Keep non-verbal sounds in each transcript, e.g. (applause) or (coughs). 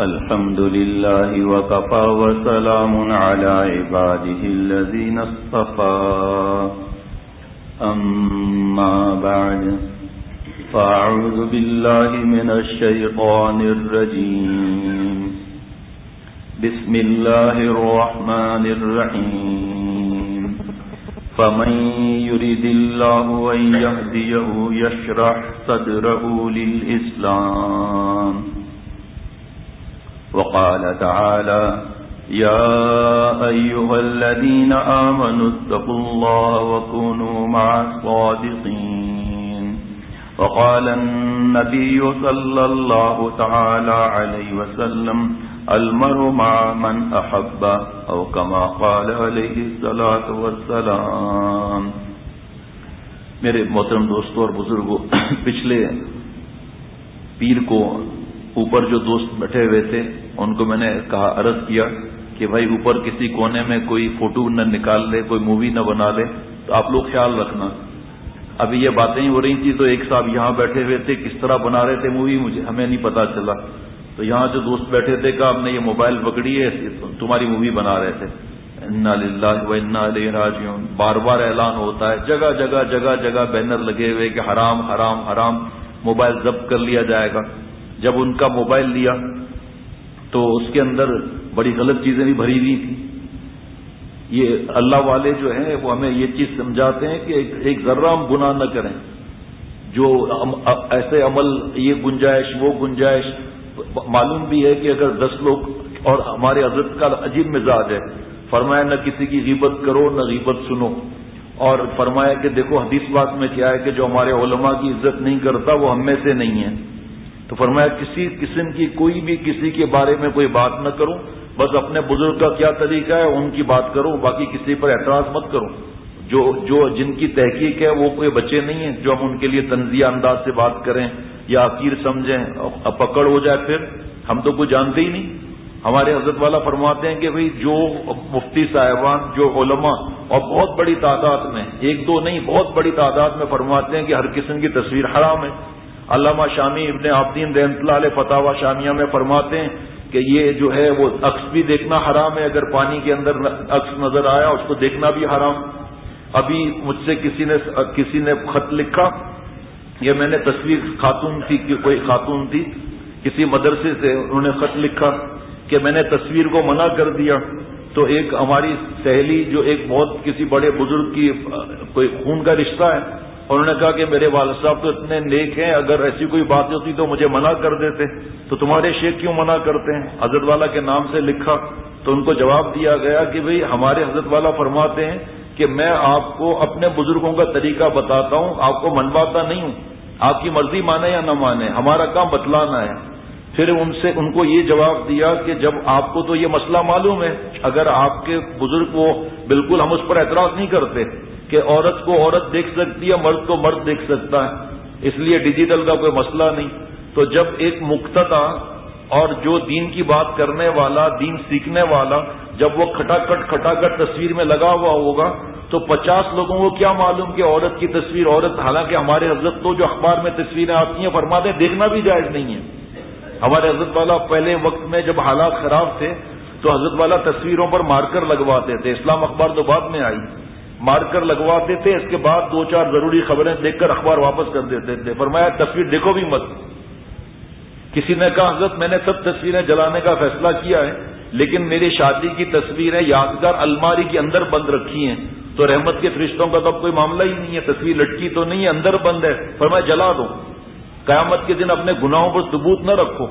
الحمد لله وكفى وسلام على عباده الذين اصطفى. أما بعد، فأعوذ بالله من الشيطان الرجيم. بسم الله الرحمن الرحيم. فمن يريد الله أن يهديه، يشرح صدره للإسلام. وقال تعالى يا أيها الذين آمنوا اتقوا الله وكونوا مع الصادقين. وقال النبي صلى الله تعالى عليه وسلم المر مع من أحب، أو كما قال عليه الصلاة والسلام. میرے محترم دوستوں اور بزرگوں پچھلے پیر کو اوپر جو دوست بیٹھے ہوئے تھے ان کو میں نے کہا عرض کیا کہ بھائی اوپر کسی کونے میں کوئی فوٹو نہ نکال لے، کوئی مووی نہ بنا لے، تو آپ لوگ خیال رکھنا۔ ابھی یہ باتیں ہی ہو رہی تھیں تو ایک صاحب یہاں بیٹھے ہوئے تھے، کس طرح بنا رہے تھے مووی مجھے ہمیں نہیں پتا چلا۔ تو یہاں جو دوست بیٹھے تھے کہ آپ نے یہ موبائل پکڑی ہے، تمہاری مووی بنا رہے تھے۔ انا و انا بار بار اعلان ہوتا ہے، جگہ جگہ جگہ جگہ بینر لگے ہوئے کہ حرام حرام حرام موبائل ضبط کر لیا جائے گا۔ جب ان کا موبائل لیا تو اس کے اندر بڑی غلط چیزیں بھی بھری ہوئی تھیں۔ یہ اللہ والے جو ہیں وہ ہمیں یہ چیز سمجھاتے ہیں کہ ایک ذرہ ہم گناہ نہ کریں۔ جو ایسے عمل، یہ گنجائش، وہ گنجائش، معلوم بھی ہے کہ اگر دس لوگ اور ہمارے حضرت کا عجیب مزاج ہے۔ فرمایا، نہ کسی کی غیبت کرو، نہ غیبت سنو۔ اور فرمایا کہ دیکھو، حدیث بات میں کیا ہے کہ جو ہمارے علماء کی عزت نہیں کرتا، وہ ہم میں سے نہیں ہے۔ تو فرمایا کسی قسم کی کوئی بھی کسی کے بارے میں کوئی بات نہ کروں بس اپنے بزرگ کا کیا طریقہ ہے، ان کی بات کروں باقی کسی پر اعتراض مت کروں جو جو جن کی تحقیق ہے، وہ کوئی بچے نہیں ہیں۔ جو ہم ان کے لیے تنزیہ انداز سے بات کریں یا عقیر سمجھیں پکڑ ہو جائے پھر، ہم تو کوئی جانتے ہی نہیں۔ ہمارے حضرت والا فرماتے ہیں کہ بھئی جو مفتی صاحبان، جو علماء، اور بہت بڑی تعداد میں، ایک دو نہیں، بہت بڑی تعداد میں فرماتے ہیں کہ ہر قسم کی تصویر حرام ہے۔ علامہ شامی ابن عابدین رحمت اللہ علیہ فتح شامیہ میں فرماتے ہیں کہ یہ جو ہے وہ عکس بھی دیکھنا حرام ہے، اگر پانی کے اندر عکس نظر آیا اس کو دیکھنا بھی حرام۔ ابھی مجھ سے کسی نے کسی نے خط لکھا، یہ میں نے تصویر خاتون تھی، کہ کوئی خاتون تھی کسی مدرسے سے، انہوں نے خط لکھا کہ میں نے تصویر کو منع کر دیا۔ تو ایک ہماری سہیلی جو ایک بہت کسی بڑے بزرگ کی، کوئی خون کا رشتہ ہے انہوں نے کہا کہ میرے والد صاحب تو اتنے نیک ہیں، اگر ایسی کوئی بات ہوتی تو مجھے منع کر دیتے۔ تو تمہارے شیخ کیوں منع کرتے ہیں؟ حضرت والا کے نام سے لکھا تو ان کو جواب دیا گیا کہ بھئی ہمارے حضرت والا فرماتے ہیں کہ میں آپ کو اپنے بزرگوں کا طریقہ بتاتا ہوں، آپ کو منواتا نہیں ہوں۔ آپ کی مرضی مانے یا نہ مانے، ہمارا کام بتلانا ہے۔ پھر ان سے ان کو یہ جواب دیا کہ جب آپ کو تو یہ مسئلہ معلوم ہے، اگر آپ کے بزرگ کو بالکل ہم اس پر اعتراض نہیں کرتے۔ کہ عورت کو عورت دیکھ سکتی ہے، مرد کو مرد دیکھ سکتا ہے۔ اس لیے ڈیجیٹل کا کوئی مسئلہ نہیں۔ تو جب ایک مقتدا اور جو دین کی بات کرنے والا، دین سیکھنے والا، جب وہ کھٹاکٹ کھٹاکٹ تصویر میں لگا ہوا ہوگا، تو پچاس لوگوں کو کیا معلوم کہ عورت کی تصویر، عورت، حالانکہ ہمارے حضرت تو جو اخبار میں تصویریں آتی ہیں فرما دیں دیکھنا بھی جائز نہیں ہے۔ ہمارے حضرت والا پہلے وقت میں جب حالات خراب تھے، تو حضرت والا تصویروں پر مارکر لگواتے تھے۔ اسلام اخبار تو بعد میں آئی۔ مارکر لگواتے تھے اس کے بعد دو چار ضروری خبریں دیکھ کر اخبار واپس کر دیتے تھے۔ فرمایا، تصویر دیکھو بھی مت۔ کسی نے کہا، حضرت، میں نے سب تصویریں جلانے کا فیصلہ کیا ہے، لیکن میری شادی کی تصویریں یادگار الماری کے اندر بند رکھی ہیں۔ تو رحمت کے فرشتوں کا تو کوئی معاملہ ہی نہیں ہے، تصویر لٹکی تو نہیں ہے اندر بند ہے۔ فرمایا، جلا دو۔ قیامت کے دن اپنے گناہوں پر ثبوت نہ رکھو۔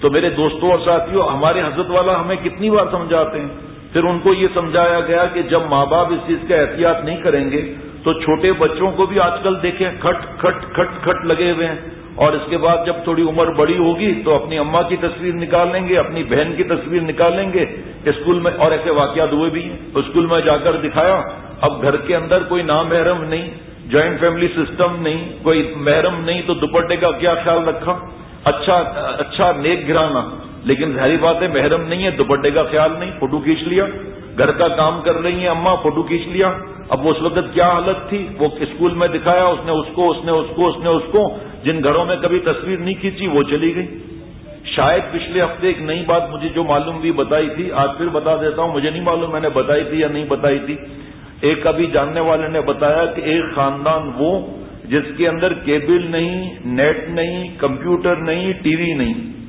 تو میرے دوستوں اور ساتھیوں، ہمارے حضرت والا ہمیں کتنی بار سمجھاتے ہیں پھر ان کو یہ سمجھایا گیا کہ جب ماں باپ اس چیز کا احتیاط نہیں کریں گے تو چھوٹے بچوں کو بھی آج کل دیکھیں کھٹ کھٹ کھٹ کھٹ لگے ہوئے ہیں۔ اور اس کے بعد جب تھوڑی عمر بڑی ہوگی تو اپنی اماں کی تصویر نکال لیں گے، اپنی بہن کی تصویر نکال لیں گے اسکول میں اور ایسے واقعات ہوئے بھی ہیں۔ اسکول میں جا کر دکھایا، اب گھر کے اندر کوئی نام محرم نہیں، جوائنٹ فیملی سسٹم نہیں، کوئی محرم نہیں تو دوپٹے کا کیا خیال رکھا؟ اچھا اچھا نیک گرانا لیکن ظاہری بات ہے، محرم نہیں ہے، دوپٹے کا خیال نہیں، فوٹو کھینچ لیا، گھر کا کام کر رہی ہیں اماں، فوٹو کھینچ لیا۔ اب اس وقت کیا حالت تھی؟ وہ اسکول میں دکھایا، اس نے اس کو، اس نے اس کو، اس نے اس کو، جن گھروں میں کبھی تصویر نہیں کھینچی، وہ چلی گئی۔ شاید پچھلے ہفتے ایک نئی بات مجھے جو معلوم بھی بتائی تھی، آج پھر بتا دیتا ہوں، مجھے نہیں معلوم میں نے بتائی تھی یا نہیں بتائی تھی۔ ایک ابھی جاننے والے نے بتایا کہ ایک خاندان وہ، جس کے اندر کیبل نہیں، نیٹ نہیں، کمپیوٹر نہیں، ٹی وی نہیں۔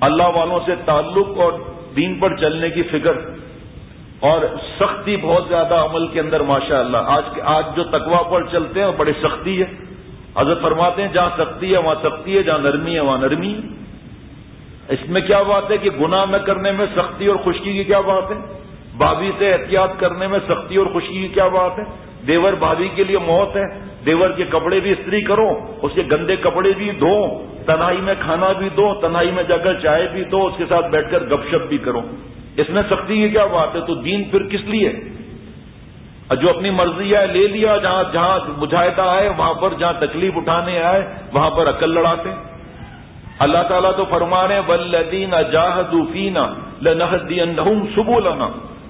اللہ والوں سے تعلق اور دین پر چلنے کی فکر اور سختی بہت زیادہ عمل کے اندر ماشاء اللہ آج آج جو تقوا پر چلتے ہیں بڑی سختی ہے۔ حضرت فرماتے ہیں، جہاں سختی ہے، وہاں سختی ہے، جہاں نرمی ہے، وہاں نرمی ہے۔ اس میں کیا بات ہے کہ گناہ میں کرنے میں سختی اور خشکی کی کیا بات ہے؟ بھابھی سے احتیاط کرنے میں سختی اور خشکی کی کیا بات ہے؟ دیور بھابھی کے لیے موت ہے۔ دیور کے کپڑے بھی استری کرو اس کے گندے کپڑے بھی دھو، تنہائی میں کھانا بھی دو، تنہائی میں جا کر چائے بھی دو، اس کے ساتھ بیٹھ کر گپ شپ بھی کرو اس میں سختی کی کیا بات ہے؟ تو دین پھر کس لیے؟ جو اپنی مرضی ہے لے لیا، جہاں جہاں مجاہدہ آئے وہاں پر جہاں تکلیف اٹھانے آئے، وہاں پر عقل لڑاتے۔ اللہ تعالیٰ تو فرما رہے ولدین اجاہدینا لنحدین سبو لنا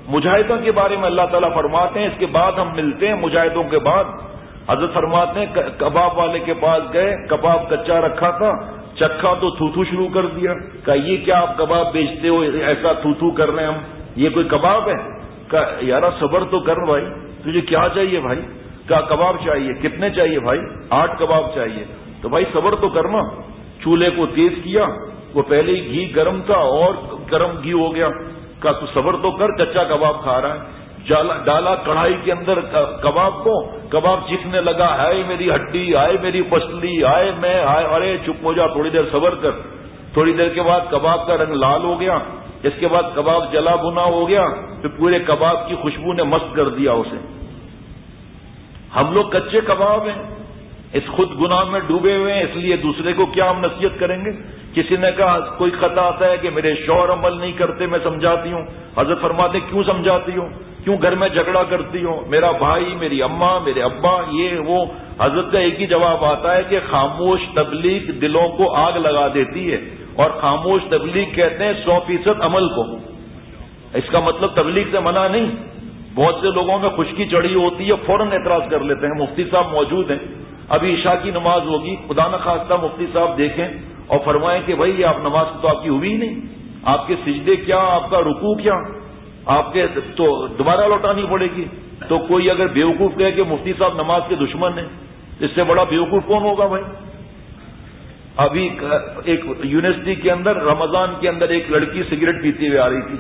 مجاہدوں کے بارے میں اللہ تعالیٰ فرماتے ہیں، اس کے بعد ہم ملتے ہیں، مجاہدوں کے بعد حضرت فرماتے ہیں کباب والے کے پاس گئے، کباب کچا رکھا تھا، چکھا تو تھوتھو شروع کر دیا۔ کہ یہ کیا آپ کباب بیچتے ہو؟ ایسا تھوتھو کر رہے ہیں ہم۔ یہ کوئی کباب ہے؟ کہ یار صبر تو کر بھائی، تجھے کیا چاہیے بھائی؟ کیا کباب چاہیے۔ کتنے چاہیے بھائی؟ آٹھ کباب چاہیے۔ تو بھائی، صبر تو کرنا۔ چولہے کو تیز کیا۔ وہ پہلے ہی گھی گرم تھا اور گرم گھی ہو گیا۔ کا تو صبر تو کر، کچا کباب کھا رہا ہے۔ ڈالا کڑھائی کے اندر کباب کو، کباب چیخنے لگا ہے میری ہڈی آئے میری پسلی آئے میں آئے ارے چپ ہو جا، تھوڑی دیر صبر کر۔ تھوڑی دیر کے بعد کباب کا رنگ لال ہو گیا۔ اس کے بعد کباب جلا بنا ہو گیا۔ پھر پورے کباب کی خوشبو نے مست کر دیا اسے۔ ہم لوگ کچے کباب ہیں۔ اس خود گناہ میں ڈوبے ہوئے ہیں۔ اس لیے دوسرے کو کیا ہم نصیحت کریں گے؟ کسی نے کہا، کوئی خطا آتا ہے کہ میرے شوہر عمل نہیں کرتے، میں سمجھاتی ہوں۔ حضرت فرماتے کیوں سمجھاتی ہوں؟ کیوں گھر میں جھگڑا کرتی ہوں میرا بھائی، میری اماں، میرے ابا، یہ وہ حضرت کا ایک ہی جواب آتا ہے کہ خاموش تبلیغ دلوں کو آگ لگا دیتی ہے اور خاموش تبلیغ کہتے ہیں سو فیصد عمل کو۔ اس کا مطلب تبلیغ سے منع نہیں۔ بہت سے لوگوں میں خشکی چڑھی ہوتی ہے، فوراً اعتراض کر لیتے ہیں۔ مفتی صاحب موجود ہیں۔ ابھی عشاء کی نماز ہوگی۔ خدا نخواستہ مفتی صاحب دیکھیں اور فرمائیں کہ بھائی آپ نماز تو آپ کی ہوئی نہیں۔ آپ کے سجدے کیا؟ آپ کا رکوع کیا؟ آپ کے تو دوبارہ لوٹانی پڑے گی۔ تو کوئی اگر بیوقوف کہے کہ مفتی صاحب نماز کے دشمن ہیں، اس سے بڑا بیوقوف کون ہوگا بھائی؟ ابھی ایک یونیورسٹی کے اندر، رمضان کے اندر ایک لڑکی سگریٹ پیتی ہوئی آ رہی تھی۔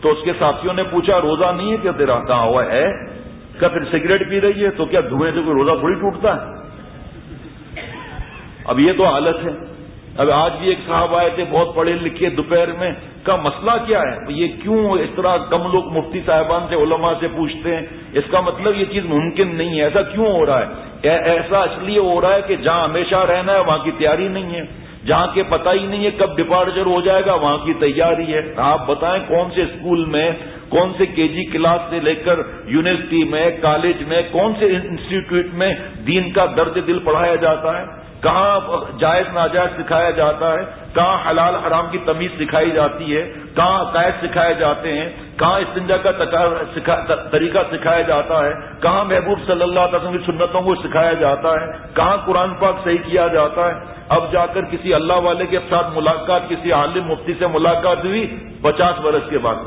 تو اس کے ساتھیوں نے پوچھا، روزہ نہیں ہے کیا تیرا؟ کہاں ہوا ہے۔ کیا پھر سگریٹ پی رہی ہے تو کیا دھوئیں سے کوئی روزہ تھوڑی ٹوٹتا ہے؟ اب یہ تو حالت ہے۔ اب آج بھی ایک صاحب آئے تھے، بہت پڑھے لکھے، دوپہر میں، کا مسئلہ کیا ہے؟ یہ کیوں اس طرح کم لوگ مفتی صاحبان سے، علماء سے پوچھتے ہیں؟ اس کا مطلب یہ چیز ممکن نہیں ہے۔ ایسا کیوں ہو رہا ہے؟ ایسا اس لیے ہو رہا ہے کہ جہاں ہمیشہ رہنا ہے، وہاں کی تیاری نہیں ہے۔ جہاں کے پتہ ہی نہیں ہے کب ڈپارچر ہو جائے گا، وہاں کی تیاری ہے۔ آپ بتائیں کون سے اسکول میں، کون سے کے جی کلاس سے لے کر یونیورسٹی میں، کالج میں، کون سے انسٹیٹیوٹ میں دین کا درد دل پڑھایا جاتا ہے؟ کہاں جائز ناجائز سکھایا جاتا ہے، کہاں حلال حرام کی تمیز سکھائی جاتی ہے، کہاں عقائد سکھائے جاتے ہیں، کہاں استنجا کا طریقہ سکھایا جاتا ہے، کہاں محبوب صلی اللہ علیہ وسلم کی سنتوں کو سکھایا جاتا ہے، کہاں قرآن پاک صحیح کیا جاتا ہے۔ اب جا کر کسی اللہ والے کے ساتھ ملاقات، کسی عالم مفتی سے ملاقات ہوئی، پچاس برس کے بعد۔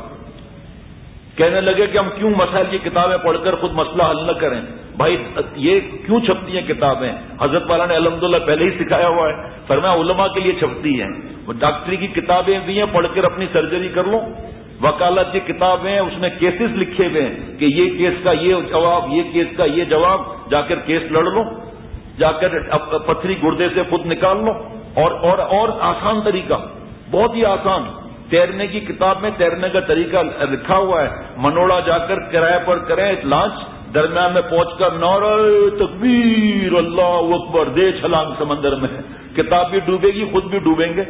کہنے لگے کہ ہم کیوں مسائل کی کتابیں پڑھ کر خود مسئلہ حل نہ کریں؟ بھائی، یہ کیوں چھپتی ہیں کتابیں؟ حضرت والا نے الحمد پہلے ہی سکھایا ہوا ہے۔ فرمایا، علماء کے لیے چھپتی ہیں۔ وہ ڈاکٹری کی کتابیں بھی ہیں، پڑھ کر اپنی سرجری کر لو وکالت کی کتابیں اس میں کیسز لکھے ہوئے ہیں کہ یہ کیس کا یہ جواب، یہ کیس کا یہ جواب، جا کر کیس لڑ لو جا کر پتھری گردے سے خود نکال لو اور اور اور آسان طریقہ، بہت ہی آسان۔ تیرنے کی کتاب میں تیرنے کا طریقہ لکھا ہوا ہے۔ منوڑا جا کر کرایہ پر کریں لانچ درمیان میں پہنچ کر نور تکبیر، اللہ اکبر، دے چھلانگ سمندر میں کتاب بھی ڈوبے گی، خود بھی ڈوبیں گے۔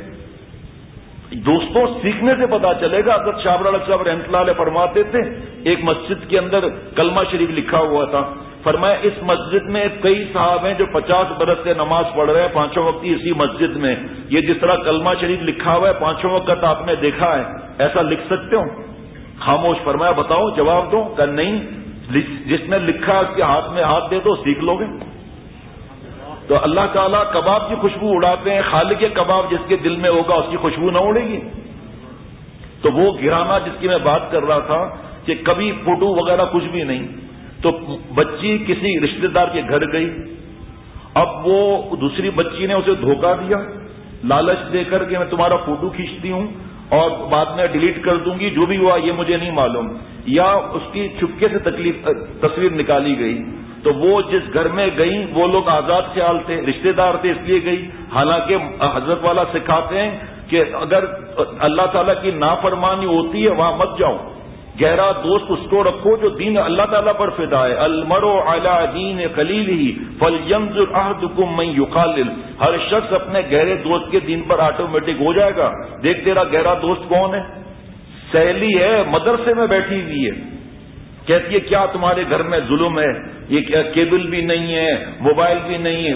دوستوں، سیکھنے سے پتا چلے گا اگر شابر صاحب رحمت اللہ علیہ فرماتے تھے، ایک مسجد کے اندر کلمہ شریف لکھا ہوا تھا۔ فرمایا، اس مسجد میں کئی صاحب ہیں جو پچاس برس سے نماز پڑھ رہے ہیں، پانچوں وقت اسی مسجد میں۔ یہ جس طرح کلمہ شریف لکھا ہوا ہے، پانچوں وقت آپ نے دیکھا ہے۔ ایسا لکھ سکتے ہو؟ خاموش فرمایا بتاؤ جواب دو کہ نہیں جس نے لکھا اس کے ہاتھ میں ہاتھ دے دو سیکھ لو گے۔ تو اللہ تعالیٰ کباب کی خوشبو اڑاتے ہیں، خالق کباب جس کے دل میں ہوگا، اس کی خوشبو نہ اڑے گی۔ تو وہ گرانا جس کی میں بات کر رہا تھا، کہ کبھی فوٹو وغیرہ کچھ بھی نہیں۔ تو بچی کسی رشتے دار کے گھر گئی، اب وہ دوسری بچی نے اسے دھوکہ دیا، لالچ دے کر کے میں تمہارا فوٹو کھینچتی ہوں اور بعد میں ڈیلیٹ کر دوں گی، جو بھی ہوا یہ مجھے نہیں معلوم۔ یا اس کی چھپکے سے تکلیف، تصویر نکالی گئی۔ تو وہ جس گھر میں گئی، وہ لوگ آزاد خیال تھے رشتے دار تھے، اس لیے گئی۔ حالانکہ حضرت والا سکھاتے ہیں کہ اگر اللہ تعالیٰ کی نافرمانی ہوتی ہے، وہاں مت جاؤ۔ گہرا دوست اس کو رکھو جو دین اللہ تعالیٰ پر فدا ہے۔ المرو اعلی دین خلیل ہی فل یمز الحدم میں ہر شخص اپنے گہرے دوست کے دین پر آٹومیٹک ہو جائے گا۔ دیکھ تیرا گہرا دوست کون ہے؟ سہیلی ہے، مدرسے میں بیٹھی ہوئی ہے۔ کہتی ہے، کیا تمہارے گھر میں ظلم ہے؟ یہ کیبل بھی نہیں ہے، موبائل بھی نہیں ہے۔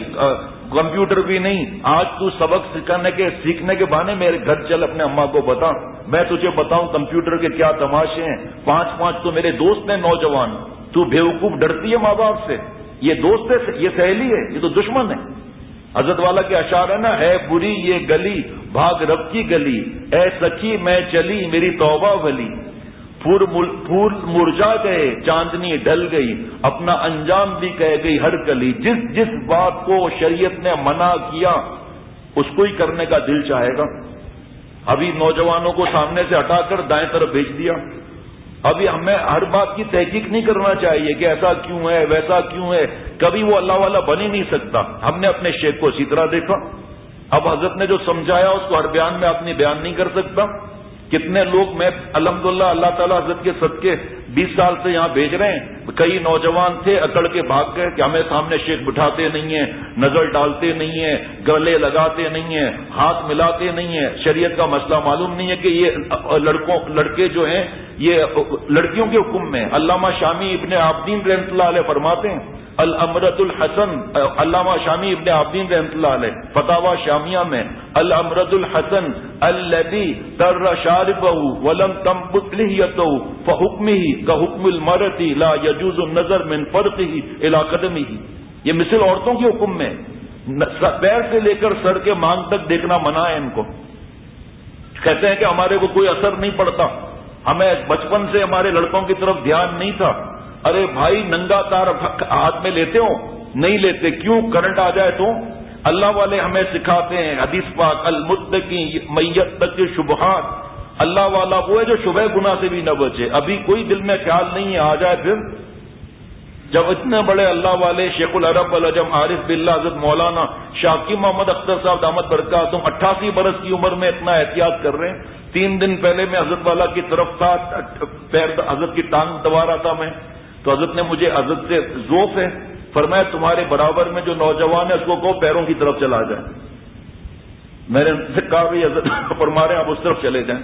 کمپیوٹر بھی نہیں، آج تو سبق سکھانے کے، سیکھنے کے بہانے میرے گھر چل اپنے اما کو بتا۔ میں تجھے بتاؤں کمپیوٹر کے کیا تماشے ہیں۔ پانچ پانچ تو میرے دوست ہیں نوجوان۔ تو بیوقوف ڈرتی ہے ماں باپ سے۔ یہ دوست ہے، یہ سہیلی ہے، یہ تو دشمن ہے۔ حضرت والا کے اشار ہے نا ہے بری یہ گلی، بھاگ رب کی گلی۔ اے سچی میں چلی میری توبہ بلی پھول مرجا گئے، چاندنی ڈل گئی، اپنا انجام بھی کہہ گئی ہر کلی جس جس بات کو شریعت نے منع کیا، اس کو ہی کرنے کا دل چاہے گا۔ ابھی نوجوانوں کو سامنے سے ہٹا کر دائیں طرف بھیج دیا۔ ابھی ہمیں ہر بات کی تحقیق نہیں کرنا چاہیے کہ ایسا کیوں ہے، ویسا کیوں ہے۔ کبھی وہ اللہ والا بن ہی نہیں سکتا۔ ہم نے اپنے شیخ کو اسی طرح دیکھا۔ اب حضرت نے جو سمجھایا، اس کو ہر بیان میں اپنی بیان نہیں کر سکتا۔ کتنے لوگ میں الحمد للہ اللہ تعالیٰ حضرت کے صدقے بیس سال سے یہاں بھیج رہے ہیں۔ کئی نوجوان تھے، اکڑ کے بھاگ گئے کہ ہمیں سامنے شیخ بٹھاتے نہیں ہیں، نظر ڈالتے نہیں ہیں، گلے لگاتے نہیں ہیں، ہاتھ ملاتے نہیں ہیں۔ شریعت کا مسئلہ معلوم نہیں ہے کہ یہ لڑکوں، لڑکے جو ہیں، یہ لڑکیوں کے حکم میں علامہ شامی ابن عابدین رحمۃ اللہ علیہ فرماتے ہیں الامرت الحسن علامہ شامی ابن عابدین رحمۃ اللہ علیہ فتح شامیہ میں الامرت الحسن الدی تر شارب ولم تم بتلیتو فحکم ہی کا حکم المرتی لا یجوز النظر من فرق ہی الا قدم ہی یہ مثل عورتوں کے حکم میں، پیر سے لے کر سر کے مانگ تک دیکھنا منع ہے ان کو۔ کہتے ہیں کہ ہمارے کو کوئی اثر نہیں پڑتا۔ ہمیں بچپن سے ہمارے لڑکوں کی طرف دھیان نہیں تھا۔ ارے بھائی، ننگا تار ہاتھ میں لیتے ہو؟ نہیں لیتے، کیوں؟ کرنٹ آ جائے تو؟ اللہ والے ہمیں سکھاتے ہیں، حدیث پاک، المدکی میت تک شبہات۔ اللہ والا وہ ہے جو شبہ گنا سے بھی نہ بچے۔ ابھی کوئی دل میں خیال نہیں ہے، آ جائے پھر۔ جب اتنے بڑے اللہ والے شیخ العرب الجم عارف بلّہ حضرت مولانا شاکی محمد اختر صاحب دامت برکا تم اٹھاسی برس کی عمر میں اتنا احتیاط کر رہے ہیں۔ تین دن پہلے میں حضرت والا کی طرف تھا، پیر حضرت کی ٹانگ دبا رہا تھا میں۔ تو حضرت نے مجھے حضرت سے ذوف ہے، فرمایا تمہارے برابر میں جو نوجوان ہے، اس کو کہو پیروں کی طرف چلا جائے۔ میں نے کہا بھی حضرت (laughs) فرما رہے اب اس طرف چلے جائیں۔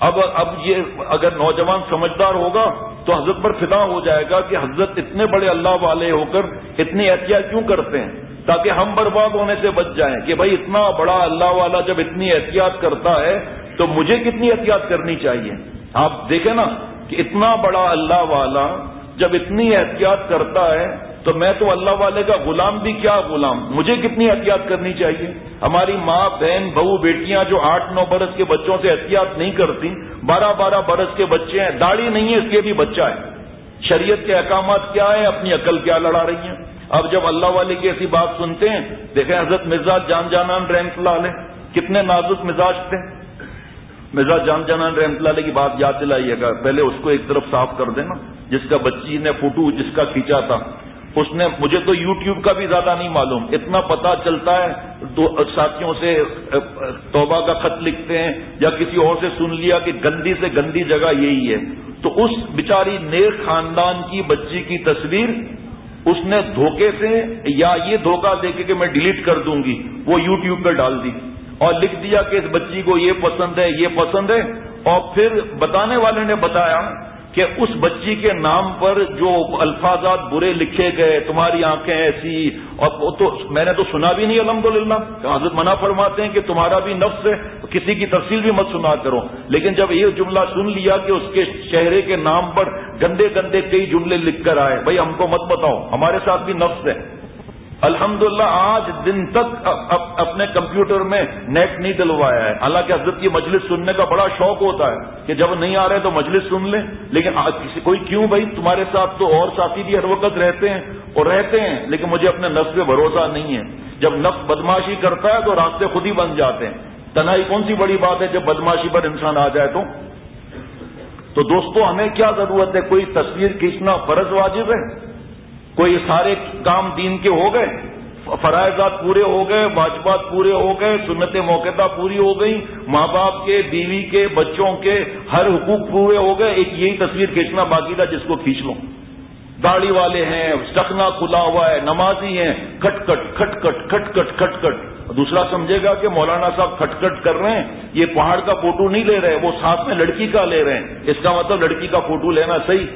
اب اب یہ اگر نوجوان سمجھدار ہوگا تو حضرت پر فدا ہو جائے گا کہ حضرت اتنے بڑے اللہ والے ہو کر اتنی احتیاط کیوں کرتے ہیں؟ تاکہ ہم برباد ہونے سے بچ جائیں کہ بھائی اتنا بڑا اللہ والا جب اتنی احتیاط کرتا ہے تو مجھے کتنی احتیاط کرنی چاہیے؟ آپ دیکھیں نا کہ اتنا بڑا اللہ والا جب اتنی احتیاط کرتا ہے تو میں تو اللہ والے کا غلام بھی کیا غلام؟ مجھے کتنی احتیاط کرنی چاہیے؟ ہماری ماں، بہن، بہو، بیٹیاں جو آٹھ، نو برس کے بچوں سے احتیاط نہیں کرتی، بارہ بارہ برس کے بچے ہیں، داڑھی نہیں ہے، اس لیے بھی بچہ ہے۔ شریعت کے احکامات کیا ہیں؟ اپنی عقل کیا لڑا رہی ہیں؟ اب جب اللہ والے کی ایسی بات سنتے ہیں، دیکھیں حضرت مزاج جان جانان رحمت اللہ علیہ کتنے نازک مزاج تھے۔ مزاج جان جانان رحمت اللہ علیہ کی بات یاد دلائیے گا۔ پہلے اس کو ایک طرف صاف کر دینا، جس کا بچی نے فوٹو جس کا کھینچا تھا۔ اس نے، مجھے تو یو ٹیوب کا بھی زیادہ نہیں معلوم۔ اتنا پتا چلتا ہے ساتھیوں سے، توبہ کا خط لکھتے ہیں یا کسی اور سے سن لیا کہ گندی سے گندی جگہ یہی ہے۔ تو اس بچاری نیک خاندان کی بچی کی تصویر اس نے دھوکے سے یا یہ دھوکہ دے کے کہ میں ڈیلیٹ کر دوں گی، وہ یو ٹیوب پہ ڈال دی۔ اور لکھ دیا کہ اس بچی کو یہ پسند ہے، یہ پسند ہے۔ اور پھر بتانے والے نے بتایا کہ اس بچی کے نام پر جو الفاظات برے لکھے گئے، تمہاری آنکھیں ایسی، اور تو میں نے تو سنا بھی نہیں الحمد للہ حضرت منع فرماتے ہیں کہ تمہارا بھی نفس ہے، کسی کی تفصیل بھی مت سنا کرو۔ لیکن جب یہ جملہ سن لیا کہ اس کے چہرے کے نام پر گندے گندے کئی جملے لکھ کر آئے، بھائی ہم کو مت بتاؤ، ہمارے ساتھ بھی نفس ہے۔ الحمدللہ، آج دن تک اپنے کمپیوٹر میں نیٹ نہیں ڈلوایا ہے۔ حالانکہ حضرت کی مجلس سننے کا بڑا شوق ہوتا ہے کہ جب نہیں آ رہے تو مجلس سن لیں۔ لیکن کسی کوئی کیوں بھائی؟ تمہارے ساتھ تو اور ساتھی بھی ہر وقت رہتے ہیں اور رہتے ہیں، لیکن مجھے اپنے نفس پہ بھروسہ نہیں ہے۔ جب نفس بدماشی کرتا ہے تو راستے خود ہی بن جاتے ہیں۔ تنہائی کون سی بڑی بات ہے جب بدماشی پر انسان آ جائے تو؟ تو دوستو، ہمیں کیا ضرورت ہے؟ کوئی تصویر کھینچنا فرض واجب ہے؟ کوئی سارے کام دین کے ہو گئے، فرائضات پورے ہو گئے، واجبات پورے ہو گئے سنت موقع پوری ہو گئی ماں باپ کے، بیوی کے، بچوں کے ہر حقوق پورے ہو گئے، ایک یہی تصویر کھینچنا باقی تھا جس کو کھینچ لو۔ داڑھی والے ہیں چکنا کھلا ہوا ہے، نمازی ہیں کٹ کٹ کٹ کٹ کٹ کٹ کٹ کٹ دوسرا سمجھے گا کہ مولانا صاحب کھٹ کٹ کر رہے ہیں، یہ پہاڑ کا فوٹو نہیں لے رہے، وہ ساتھ میں لڑکی کا لے رہے ہیں۔ اس کا مطلب لڑکی کا فوٹو لینا صحیح۔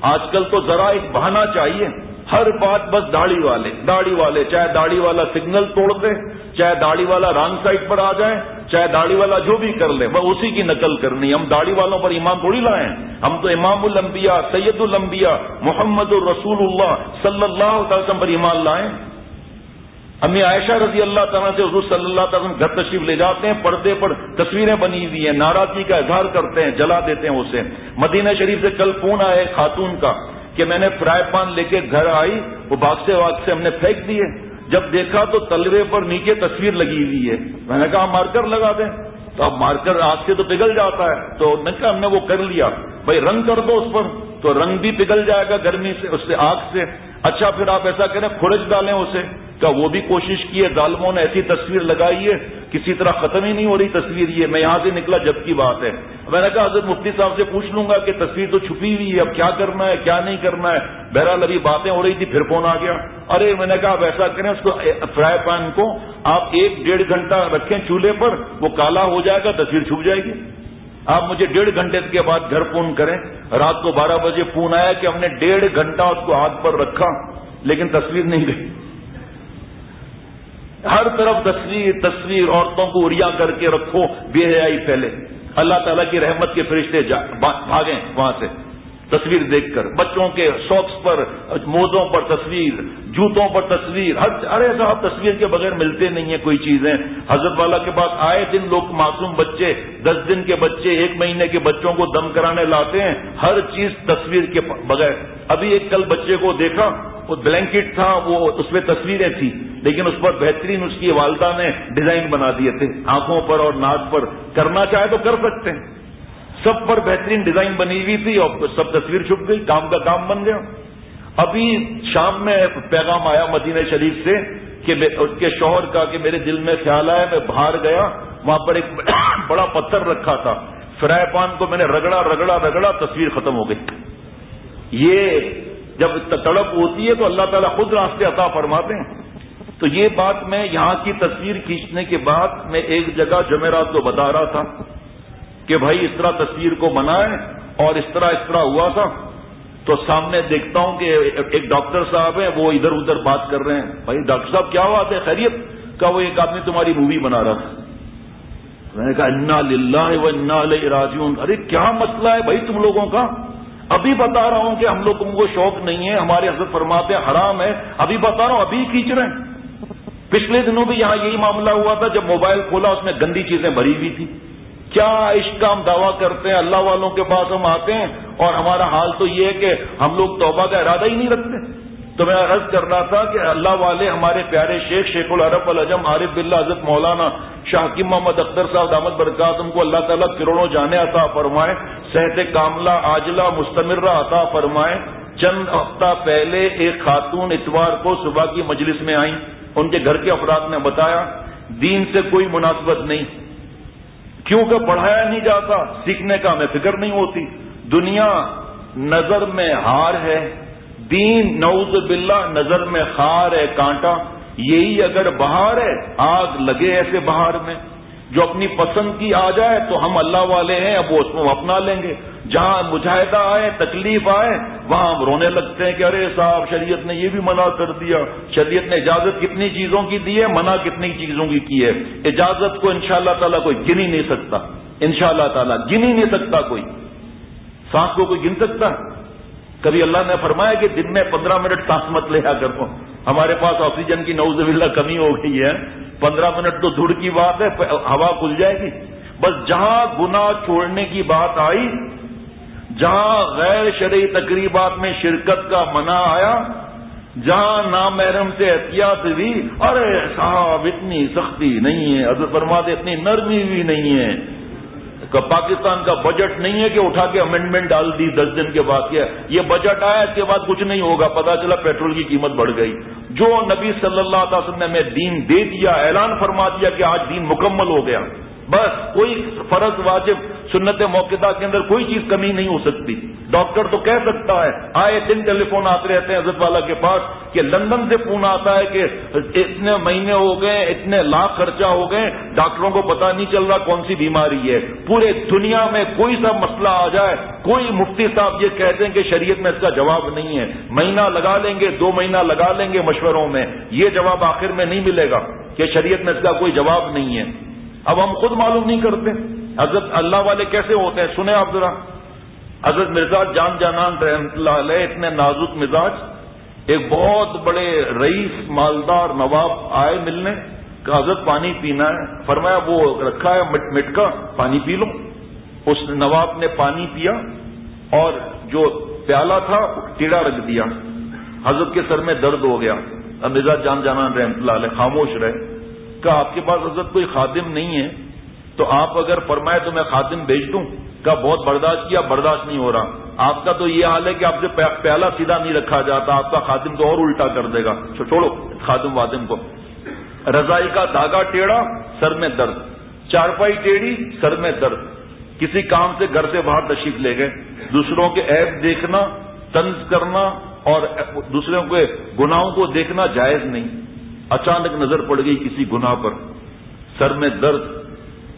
آج کل تو ذرا ایک بہانا چاہیے۔ ہر بات بس داڑھی والے داڑھی والے، چاہے داڑھی والا سگنل توڑ دے، چاہے داڑھی والا رانگ سائڈ پر آ جائے، چاہے داڑھی والا جو بھی کر لے وہ اسی کی نقل کرنی ہم داڑھی والوں پر ایمان تھوڑی لائیں۔ ہم تو امام الانبیاء، سید الانبیاء، محمد الرسول اللہ صلی اللہ علیہ وسلم پر ایمان لائیں۔ امی عائشہ رضی اللہ تعالیٰ سے حضور صلی اللہ تعالیٰ گھر تشریف لے جاتے ہیں، پردے پر تصویریں بنی ہوئی ہیں، ناراضگی کا اظہار کرتے ہیں، جلا دیتے ہیں اسے۔ مدینہ شریف سے کل فون آئے خاتون کا۔ کہ میں نے فرائی پان لے کے گھر آئی، وہ بھاگتے سے واگ سے ہم نے پھینک دیے۔ جب دیکھا تو تلوے پر نیچے تصویر لگی ہوئی ہے۔ میں نے کہا مارکر لگا دیں۔ تو اب مارکر آگ سے تو پگھل جاتا ہے۔ تو میں کہا، ہم نے وہ کر لیا۔ بھائی، رنگ کر دو اس پر۔ تو رنگ بھی پگھل جائے گا گرمی سے، اس سے آگ سے۔ اچھا پھر آپ ایسا کریں کھرچ ڈالیں اسے۔ کیا وہ بھی کوشش کی ہے، ظالموں نے ایسی تصویر لگائی ہے، کسی طرح ختم ہی نہیں ہو رہی تصویر یہ، میں یہاں سے نکلا جب کی بات ہے۔ میں نے کہا، حضرت مفتی صاحب سے پوچھ لوں گا کہ تصویر تو چھپی ہوئی ہے، اب کیا کرنا ہے، کیا نہیں کرنا ہے؟ بہرحال ابھی باتیں ہو رہی تھی، پھر فون آ گیا۔ ارے، میں نے کہا، آپ ایسا کریں، اس کو فرائی پین کو آپ ایک ڈیڑھ گھنٹہ رکھیں چولہے پر، وہ کالا ہو جائے گا، تصویر چھپ جائے گی۔ آپ مجھے ڈیڑھ گھنٹے کے بعد گھر فون کریں۔ رات کو بارہ بجے فون آیا کہ ہم نے ڈیڑھ گھنٹہ اس کو ہاتھ پر رکھا، لیکن تصویر نہیں گئی۔ ہر طرف تصویر تصویر عورتوں کو اریا کر کے رکھو، بے حیائی پھیلے۔ اللہ تعالیٰ کی رحمت کے فرشتے بھاگیں وہاں سے۔ تصویر دیکھ کر، بچوں کے ساکس پر، موزوں پر تصویر، جوتوں پر تصویر، ہر ارے صاحب، تصویر کے بغیر ملتے نہیں ہیں کوئی چیزیں۔ حضرت والا کے پاس آئے دن لوگ معصوم بچے، دس دن کے بچے، ایک مہینے کے بچوں کو دم کرانے لاتے ہیں۔ ہر چیز تصویر کے بغیر۔ ابھی ایک کل بچے کو دیکھا، وہ بلینکٹ تھا، وہ اس میں تصویریں تھیں۔ لیکن اس پر بہترین اس کی والدہ نے ڈیزائن بنا دیے تھے، آنکھوں پر اور ناک پر۔ کرنا چاہے تو کر سکتے ہیں۔ سب پر بہترین ڈیزائن بنی ہوئی تھی اور سب تصویر چھپ گئی، کام کا کام بن گیا۔ ابھی شام میں پیغام آیا مدینہ شریف سے کہ اس کے شوہر کا کہ میرے دل میں خیال آیا، میں باہر گیا۔ وہاں پر ایک (coughs) بڑا پتھر رکھا تھا۔ فرائی پان کو میں نے رگڑا رگڑا رگڑا، تصویر ختم ہو گئی۔ یہ جب تڑپ ہوتی ہے تو اللہ تعالیٰ خود راستے عطا فرماتے ہیں۔ تو یہ بات میں یہاں کی تصویر کھینچنے کے بعد میں ایک جگہ جمعرات کو بتا رہا تھا کہ بھائی اس طرح تصویر کو بنائے اور اس طرح اس طرح ہوا تھا تو سامنے دیکھتا ہوں کہ ایک ڈاکٹر صاحب ہیں، وہ ادھر ادھر بات کر رہے ہیں۔ بھائی ڈاکٹر صاحب، کیا بات ہے؟ خیریت؟ کا وہ ایک آدمی تمہاری مووی بنا رہا تھا۔ میں نے کہا، انا للہ و انا علیہ راجون ارے، کیا مسئلہ ہے بھائی تم لوگوں کا؟ ابھی بتا رہا ہوں کہ ہم لوگوں کو شوق نہیں ہے، ہمارے حضرت فرماتے ہیں حرام ہے۔ ابھی بتا رہا ہوں، ابھی کھینچ رہے ہیں۔ پچھلے دنوں بھی یہاں یہی معاملہ ہوا تھا، جب موبائل کھولا، اس میں گندی چیزیں بھری ہوئی تھی کیا عشق کا ہم دعویٰ کرتے ہیں؟ اللہ والوں کے پاس ہم آتے ہیں اور ہمارا حال تو یہ ہے کہ ہم لوگ توبہ کا ارادہ ہی نہیں رکھتے۔ تو میں عرض کر رہا تھا کہ اللہ والے ہمارے پیارے شیخ شیخ العرب العجم عارف بلّہ حضرت مولانا شاہکیم محمد اختر صاحب دامد برکات، ان کو اللہ تعالیٰ کروڑوں جانے عطا فرمائے، صحت کاملہ آجلا مستمرہ عطا فرمائے۔ چند ہفتہ پہلے ایک خاتون اتوار کو صبح کی مجلس میں آئیں۔ ان کے گھر کے افراد نے بتایا، دین سے کوئی مناسبت نہیں۔ کیونکہ پڑھایا نہیں جاتا، سیکھنے کا ہمیں فکر نہیں ہوتی۔ دنیا نظر میں ہار ہے، دین نوز باللہ نظر میں خار ہے، کانٹا۔ یہی اگر بہار ہے، آگ لگے ایسے بہار میں۔ جو اپنی پسند کی آ جائے تو ہم اللہ والے ہیں، اب وہ اس کو اپنا لیں گے۔ جہاں مجاہدہ آئے، تکلیف آئے، وہاں ہم رونے لگتے ہیں کہ ارے صاحب، شریعت نے یہ بھی منع کر دیا۔ شریعت نے اجازت کتنی چیزوں کی دی ہے، منع کتنی چیزوں کی کی ہے۔ اجازت کو انشاءاللہ شاء اللہ تعالیٰ کوئی گن ہی نہیں سکتا۔ انشاءاللہ اللہ تعالیٰ گن ہی نہیں سکتا کوئی۔ سانس کو کوئی گن سکتا کبھی اللہ نے فرمایا کہ دن میں پندرہ منٹ سانس مت لے آ کر ہمارے پاس آکسیجن کی نوز اللہ کمی ہو گئی ہے۔ پندرہ منٹ تو دھڑ کی بات ہے ہوا کھل جائے گی۔ بس جہاں گنا چھوڑنے کی بات آئی، جہاں غیر شرعی تقریبات میں شرکت کا منع آیا، جہاں نامحرم سے احتیاط ہوئی، ارے صاحب، اتنی سختی نہیں ہے۔ حضرت فرماتے اتنی نرمی بھی نہیں ہے۔ پاکستان کا بجٹ نہیں ہے کہ اٹھا کے امینڈمنٹ ڈال دی دس دن کے بعد کیا یہ بجٹ آیا، اس کے بعد کچھ نہیں ہوگا، پتا چلا پیٹرول کی قیمت بڑھ گئی۔ جو نبی صلی اللہ علیہ وسلم نے ہمیں دین دے دیا، اعلان فرما دیا کہ آج دین مکمل ہو گیا۔ بس کوئی فرض واجب سنت موقع کے اندر کوئی چیز کمی نہیں ہو سکتی۔ ڈاکٹر تو کہہ سکتا ہے، آئے دن ٹیلی فون آتے رہتے ہیں حضرت والا کے پاس کہ لندن سے فون آتا ہے کہ اتنے مہینے ہو گئے، اتنے لاکھ خرچہ ہو گئے، ڈاکٹروں کو پتا نہیں چل رہا کون سی بیماری ہے۔ پورے دنیا میں کوئی سا مسئلہ آ جائے، کوئی مفتی صاحب یہ کہتے ہیں کہ شریعت میں اس کا جواب نہیں ہے۔ مہینہ لگا لیں گے، دو مہینہ لگا لیں گے مشوروں میں، یہ جواب آخر میں نہیں ملے گا کہ شریعت میں اس کا کوئی جواب نہیں ہے۔ اب ہم خود معلوم نہیں کرتے حضرت اللہ والے کیسے ہوتے ہیں؟ سنیں آپ ذرا۔ حضرت مرزا جان جانان رحمت اللہ علیہ اتنے نازک مزاج، ایک بہت بڑے رئیس، مالدار، نواب آئے ملنے، کہ حضرت پانی پینا ہے۔ فرمایا، وہ رکھا ہے مٹکا، پانی پی لو۔ اس نواب نے پانی پیا اور جو پیالہ تھا ٹیڑا رکھ دیا۔ حضرت کے سر میں درد ہو گیا۔ مرزا جان جانان رحمت اللہ علیہ خاموش رہے۔ کہ آپ کے پاس حضرت کوئی خادم نہیں ہے، تو آپ اگر فرمائے تو میں خادم بھیج دوں۔ کا بہت برداشت کیا، برداشت نہیں ہو رہا۔ آپ کا تو یہ حال ہے کہ آپ سے پہلا سیدھا نہیں رکھا جاتا، آپ کا خادم تو اور الٹا کر دے گا۔ چھوڑو خادم وادم کو۔ رضائی کا دھاگا ٹیڑھا، سر میں درد۔ چارپائی ٹیڑھی، سر میں درد۔ کسی کام سے گھر سے باہر تشریف لے گئے۔ دوسروں کے ایپ دیکھنا، طنز کرنا اور دوسروں کے گناہوں کو دیکھنا جائز نہیں۔ اچانک نظر پڑ گئی کسی گناہ پر۔ سر میں درد،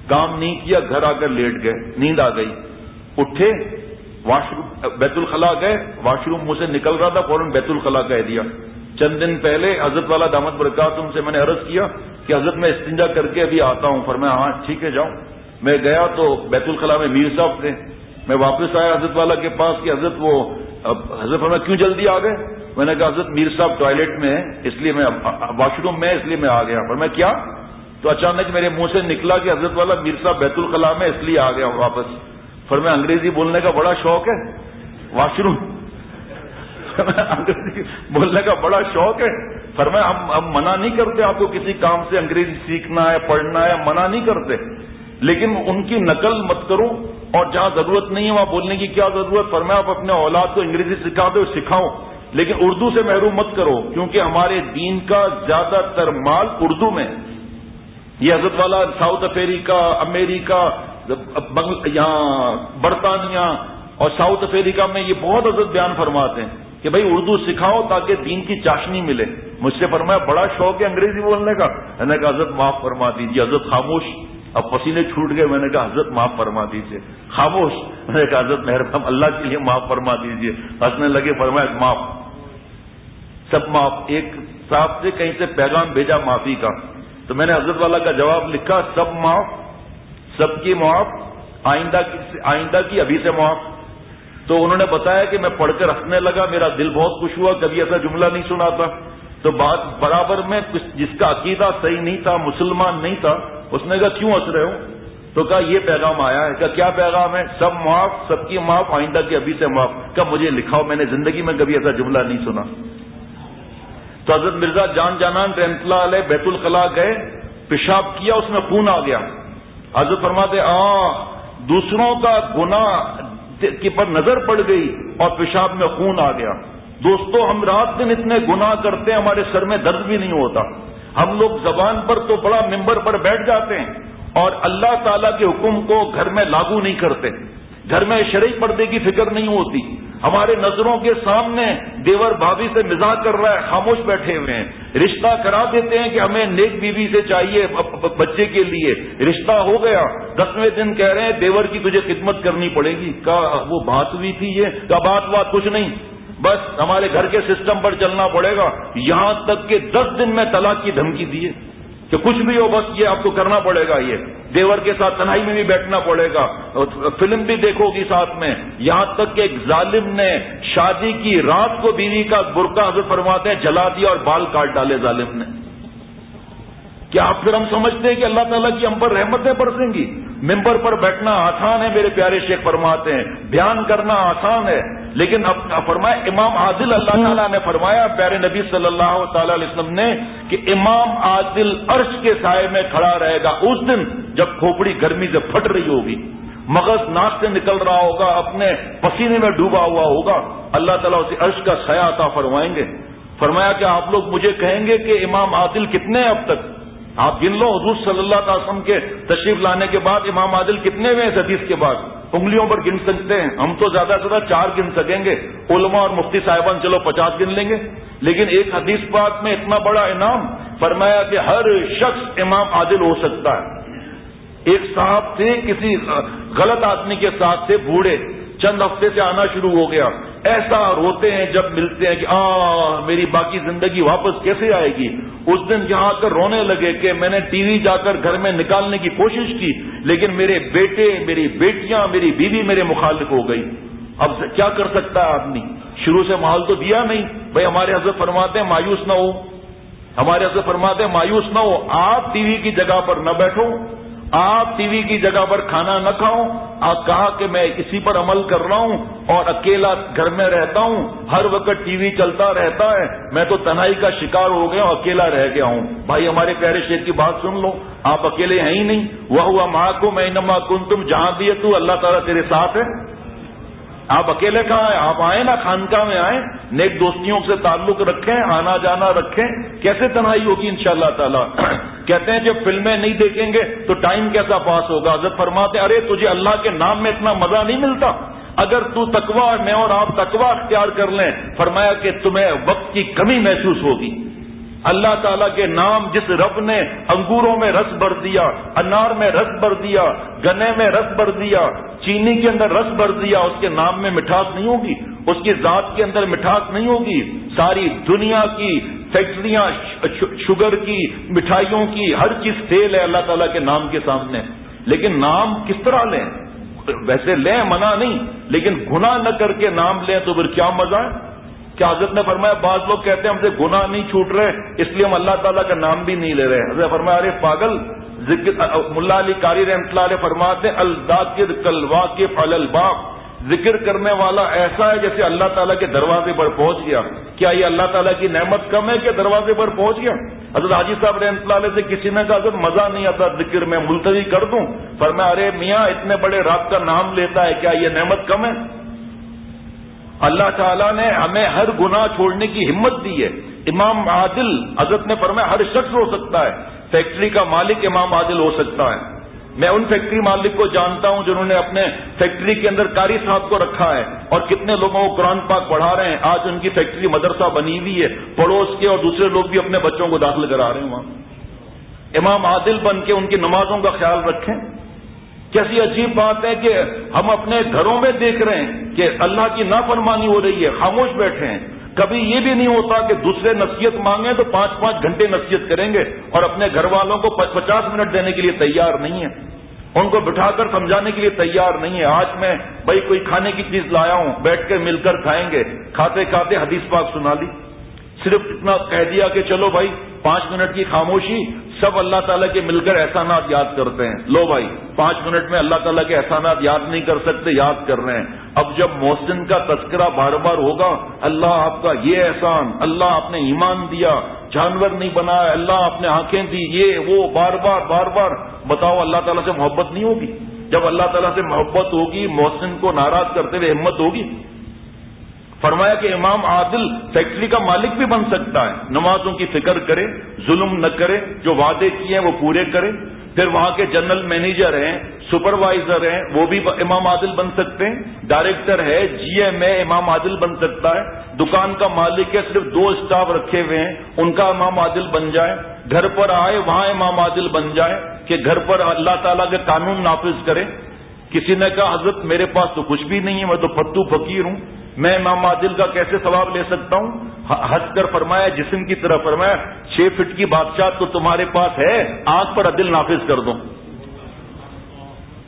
کام نہیں کیا، گھر آ کر لیٹ گئے، نیند آ گئی۔ اٹھے، واش روم، بیت الخلا گئے، واش روم مجھ سے نکل رہا تھا، فوراً بیت الخلا کہہ دیا۔ چند دن پہلے حضرت والا دامت برکاتم سے میں نے عرض کیا کہ حضرت میں استنجا کر کے ابھی آتا ہوں۔ فرمایا ہاں ٹھیک ہے، جاؤں۔ میں گیا تو بیت الخلا میں میر صاحب تھے۔ میں واپس آیا حضرت والا کے پاس کہ حضرت وہ حضرت فرمایا، کیوں جلدی آ گئے؟ میں نے کہا، حضرت میر صاحب ٹوائلٹ میں ہے اس لیے میں واش روم میں اس لیے میں آ گیا پر میں کیا؟ تو اچانک میرے منہ سے نکلا کہ حضرت والا میر صاحب بیت الخلا میں، اس لیے آ گیا واپس۔ پھر میں انگریزی بولنے کا بڑا شوق ہے۔ Washroom. انگریزی بولنے کا بڑا شوق ہے۔ پھر میں، ہم منع نہیں کرتے آپ کو کسی کام سے، انگریزی سیکھنا ہے، پڑھنا ہے، منع نہیں کرتے۔ لیکن ان کی نقل مت کرو۔ اور جہاں ضرورت نہیں ہے، وہاں بولنے کی کیا ضرورت؟ فرمایا آپ اپنے اولاد کو انگریزی سکھا دو سکھاؤ لیکن اردو سے محروم مت کرو، کیونکہ ہمارے دین کا زیادہ تر مال اردو میں یہ حضرت والا ساؤتھ افریقہ، امریکہ یہاں برطانیہ اور ساؤتھ افریقہ میں یہ بہت حضرت بیان فرماتے ہیں کہ بھائی اردو سکھاؤ تاکہ دین کی چاشنی ملے۔ مجھ سے فرمایا، بڑا شوق ہے انگریزی بولنے کا۔ میں نے کہا، حضرت معاف فرما دیجیے حضرت خاموش اب پسینے چھوٹ گئے میں نے کہا حضرت معاف فرما دیجیے خاموش، میں نے کہا حضرت مہربان اللہ کے لیے معاف فرما دیجیے ہنسنے لگے، فرمایا، معاف۔ سب معاف۔ ایک صاحب سے کہیں سے پیغام بھیجا معافی کا۔ تو میں نے حضرت والا کا جواب لکھا، سب معاف، سب کی معاف، آئندہ کی آئندہ کی، ابھی سے معاف۔ تو انہوں نے بتایا کہ میں پڑھ کر ہنسنے لگا، میرا دل بہت خوش ہوا، کبھی ایسا جملہ نہیں سنا تھا تو بات برابر میں، جس کا عقیدہ صحیح نہیں تھا، مسلمان نہیں تھا اس نے کہا، کیوں ہنس رہے ہو؟ تو کہا، یہ پیغام آیا ہے. کہ کیا پیغام ہے؟ سب معاف، سب کی معاف، آئندہ کی ابھی سے معاف. کہا، مجھے لکھاؤ، میں نے زندگی میں کبھی ایسا جملہ نہیں سنا. تو حضرت مرزا جان جانان رحمت اللہ علیہ بیت الخلا گئے، پیشاب کیا، اس میں خون آ گیا۔ حضرت فرماتے آ دوسروں کا گنا کے پر نظر پڑ گئی اور پیشاب میں خون آ گیا۔ دوستو، ہم رات دن اتنے گنا کرتے ہیں، ہمارے سر میں درد بھی نہیں ہوتا۔ ہم لوگ زبان پر تو بڑا ممبر پر بیٹھ جاتے ہیں اور اللہ تعالی کے حکم کو گھر میں لاگو نہیں کرتے۔ گھر میں شرعی پردے کی فکر نہیں ہوتی۔ ہمارے نظروں کے سامنے دیور بھابھی سے مزاح کر رہا ہے، خاموش بیٹھے ہوئے ہیں۔ رشتہ کرا دیتے ہیں کہ ہمیں نیک بیوی سے چاہیے بچے کے لیے۔ رشتہ ہو گیا۔ دسویں دن کہہ رہے ہیں، دیور کی تجھے خدمت کرنی پڑے گی۔ کہا وہ بات ہوئی تھی یہ۔ کہا بات بات کچھ نہیں۔ بس ہمارے گھر کے سسٹم پر چلنا پڑے گا۔ یہاں تک کہ دس دن میں طلاق کی دھمکی دیے کہ کچھ بھی ہو، بس یہ آپ کو کرنا پڑے گا یہ۔ دیور کے ساتھ تنہائی میں بھی بیٹھنا پڑے گا۔ فلم بھی دیکھو گی ساتھ میں۔ یہاں تک کہ ایک ظالم نے شادی کی رات کو بیوی کا برقع حضرت فرماتے ہیں، جلا دیا اور بال کاٹ ڈالے ظالم نے۔ کیا آپ پھر ہم سمجھتے ہیں کہ اللہ تعالیٰ کی ہم پر رحمتیں برسیں گی؟ ممبر پر بیٹھنا آسان ہے میرے پیارے شیخ فرماتے ہیں۔ بیان کرنا آسان ہے۔ لیکن اب فرمایا امام عادل اللہ تعالیٰ نے فرمایا پیارے نبی صلی اللہ تعالی علیہ وسلم نے کہ امام عادل عرش کے سائے میں کھڑا رہے گا۔ اس دن جب کھوپڑی گرمی سے پھٹ رہی ہوگی مغز ناک سے نکل رہا ہوگا اپنے پسینے میں ڈوبا ہوا ہوگا اللہ تعالیٰ اسے عرش کا سیا عطا فرمائیں گے۔ فرمایا کہ آپ لوگ مجھے کہیں گے کہ امام عادل کتنے ہیں اب تک؟ آپ گن لو حضور صلی اللہ تعالی وسلم کے تشریف لانے کے بعد امام عادل کتنے ہوئے ہیں حدیث کے بعد؟ انگلیوں پر گن سکتے ہیں۔ ہم تو زیادہ سے زیادہ چار گن سکیں گے۔ علماء اور مفتی صاحبان چلو پچاس گن لیں گے۔ لیکن ایک حدیث پاک میں اتنا بڑا انعام فرمایا کہ ہر شخص امام عادل ہو سکتا ہے۔ ایک صاحب تھے کسی غلط آدمی کے ساتھ تھے بوڑھے۔ چند ہفتے سے آنا شروع ہو گیا۔ ایسا روتے ہیں جب ملتے ہیں کہ آ، میری باقی زندگی واپس کیسے آئے گی؟ اس دن جہاں کر رونے لگے کہ میں نے ٹی وی جا کر گھر میں نکالنے کی کوشش کی، لیکن میرے بیٹے، میری بیٹیاں، میری بیوی میرے مخالف ہو گئی۔ اب کیا کر سکتا ہے آدمی؟ شروع سے ماحول تو دیا نہیں۔ بھائی ہمارے حضرت فرماتے ہیں مایوس نہ ہو۔ ہمارے حضرت فرماتے ہیں مایوس نہ ہو۔ آپ ٹی وی کی جگہ پر نہ بیٹھو۔ آپ ٹی وی کی جگہ پر کھانا نہ کھاؤ آپ کہا کہ میں اسی پر عمل کر رہا ہوں اور اکیلا گھر میں رہتا ہوں، ہر وقت ٹی وی چلتا رہتا ہے، میں تو تنہائی کا شکار ہو گیا ہوں، اکیلا رہ گیا ہوں۔ بھائی، ہمارے پیارے شیر کی بات سن لو، آپ اکیلے ہیں ہی نہیں۔ وہ ہوا ماں کو میں نما کن تم جہاں دیے تو اللہ تعالیٰ تیرے ساتھ ہے۔ آپ اکیلے کہاں ہیں؟ آپ آئیں نا خانقاہ میں آئیں، نیک دوستیوں سے تعلق رکھیں، آنا جانا رکھیں۔ کیسے تنہائی ہوگی ان شاء اللہ کہتے ہیں جب فلمیں نہیں دیکھیں گے تو ٹائم کیسا پاس ہوگا؟ حضرت فرماتے ارے تجھے اللہ کے نام میں اتنا مزہ نہیں ملتا۔ اگر تو تکوا میں اور آپ تکوا اختیار کر لیں۔ فرمایا کہ تمہیں وقت کی کمی محسوس ہوگی۔ اللہ تعالیٰ کے نام جس رب نے انگوروں میں رس بھر دیا، انار میں رس بھر دیا، گنے میں رس بھر دیا، چینی کے اندر رس بھر دیا، اس کے نام میں مٹھاس نہیں ہوگی، اس کی ذات کے اندر مٹھاس نہیں ہوگی، ساری دنیا کی فیکٹریاں شوگر کی، مٹھائیوں کی، ہر چیز فیل ہے اللہ تعالیٰ کے نام کے سامنے۔ لیکن نام کس طرح لیں؟ ویسے لیں، منع نہیں، لیکن گناہ نہ کر کے نام لیں تو پھر کیا مزہ ہے؟ کیا حضرت نے فرمایا، بعض لوگ کہتے ہیں ہم سے گناہ نہیں چھوٹ رہے، اس لیے ہم اللہ تعالیٰ کا نام بھی نہیں لے رہے۔ حضرت فرمایا، ارے پاگل، ذکر ملا علی کاری رحمت اللہ علیہ فرماتے الداکر کل واقف الباپ ذکر کرنے والا ایسا ہے جیسے اللہ تعالیٰ کے دروازے پر پہنچ گیا۔ کیا یہ اللہ تعالیٰ کی نعمت کم ہے کہ دروازے پر پہنچ گیا؟ حضرت حاجی صاحب رحمۃ اللہ علیہ سے کسی نے کہا، حضرت مزہ نہیں آتا ذکر میں، ملتوی کر دوں۔ پر میں ارے میاں، اتنے بڑے رات کا نام لیتا ہے، کیا یہ نعمت کم ہے؟ اللہ تعالیٰ نے ہمیں ہر گناہ چھوڑنے کی ہمت دی ہے۔ امام عادل، حضرت نے فرمایا، ہر شخص ہو سکتا ہے۔ فیکٹری کا مالک امام عادل ہو سکتا ہے۔ میں ان فیکٹری مالک کو جانتا ہوں جنہوں نے اپنے فیکٹری کے اندر کاری صاحب کو رکھا ہے۔ اور کتنے لوگوں کو قرآن پاک پڑھا رہے ہیں۔ آج ان کی فیکٹری مدرسہ بنی ہوئی ہے۔ پڑوس کے اور دوسرے لوگ بھی اپنے بچوں کو داخل کرا رہے ہیں وہاں۔ امام عادل بن کے ان کی نمازوں کا خیال رکھیں۔ کیسی عجیب بات ہے کہ ہم اپنے گھروں میں دیکھ رہے ہیں کہ اللہ کی نافرمانی ہو رہی ہے، خاموش بیٹھے ہیں۔ کبھی یہ بھی نہیں ہوتا کہ دوسرے نصیحت مانگیں تو پانچ پانچ گھنٹے نصیحت کریں گے اور اپنے گھر والوں کو پچاس منٹ دینے کے لیے تیار نہیں ہے ان کو بٹھا کر سمجھانے کے لیے تیار نہیں ہے آج میں بھائی کوئی کھانے کی چیز لایا ہوں، بیٹھ کے مل کر کھائیں گے۔ کھاتے کھاتے حدیث پاک سنا لی۔ صرف اتنا کہہ دیا کہ چلو بھائی، پانچ منٹ کی خاموشی سب اللہ تعالیٰ کے مل کر احسانات یاد کرتے ہیں۔ لو بھائی، پانچ منٹ میں اللہ تعالیٰ کے احسانات یاد نہیں کر سکتے، یاد کر رہے ہیں۔ اب جب محسن کا تذکرہ بار بار ہوگا، اللہ آپ کا یہ احسان، اللہ آپ نے ایمان دیا، جانور نہیں بنایا، اللہ آپ نے آنکھیں دی، یہ، وہ، بار بار بار بار، بتاؤ اللہ تعالیٰ سے محبت نہیں ہوگی؟ جب اللہ تعالیٰ سے محبت ہوگی، محسن کو ناراض کرتے ہوئے ہمت ہوگی؟ فرمایا کہ امام عادل فیکٹری کا مالک بھی بن سکتا ہے۔ نمازوں کی فکر کرے، ظلم نہ کرے، جو وعدے کیے ہیں وہ پورے کرے۔ پھر وہاں کے جنرل مینیجر ہیں، سپروائزر ہیں، وہ بھی امام عادل بن سکتے ہیں۔ ڈائریکٹر ہے جی ایم اے امام عادل بن سکتا ہے۔ دکان کا مالک ہے، صرف دو اسٹاف رکھے ہوئے ہیں۔ ان کا امام عادل بن جائے۔ گھر پر آئے، وہاں امام عادل بن جائے کہ گھر پر اللہ تعالیٰ کے قانون نافذ کرے۔ کسی نے کہا، حضرت میرے پاس تو کچھ بھی نہیں ہے، میں تو فتو فقیر ہوں۔ میں امام عادل کا کیسے ثواب لے سکتا ہوں؟ ہنس کر فرمایا، جسم کی طرف فرمایا، چھ فٹ کی بادشاہ تو تمہارے پاس ہے، آنکھ پر عدل نافذ کر دو۔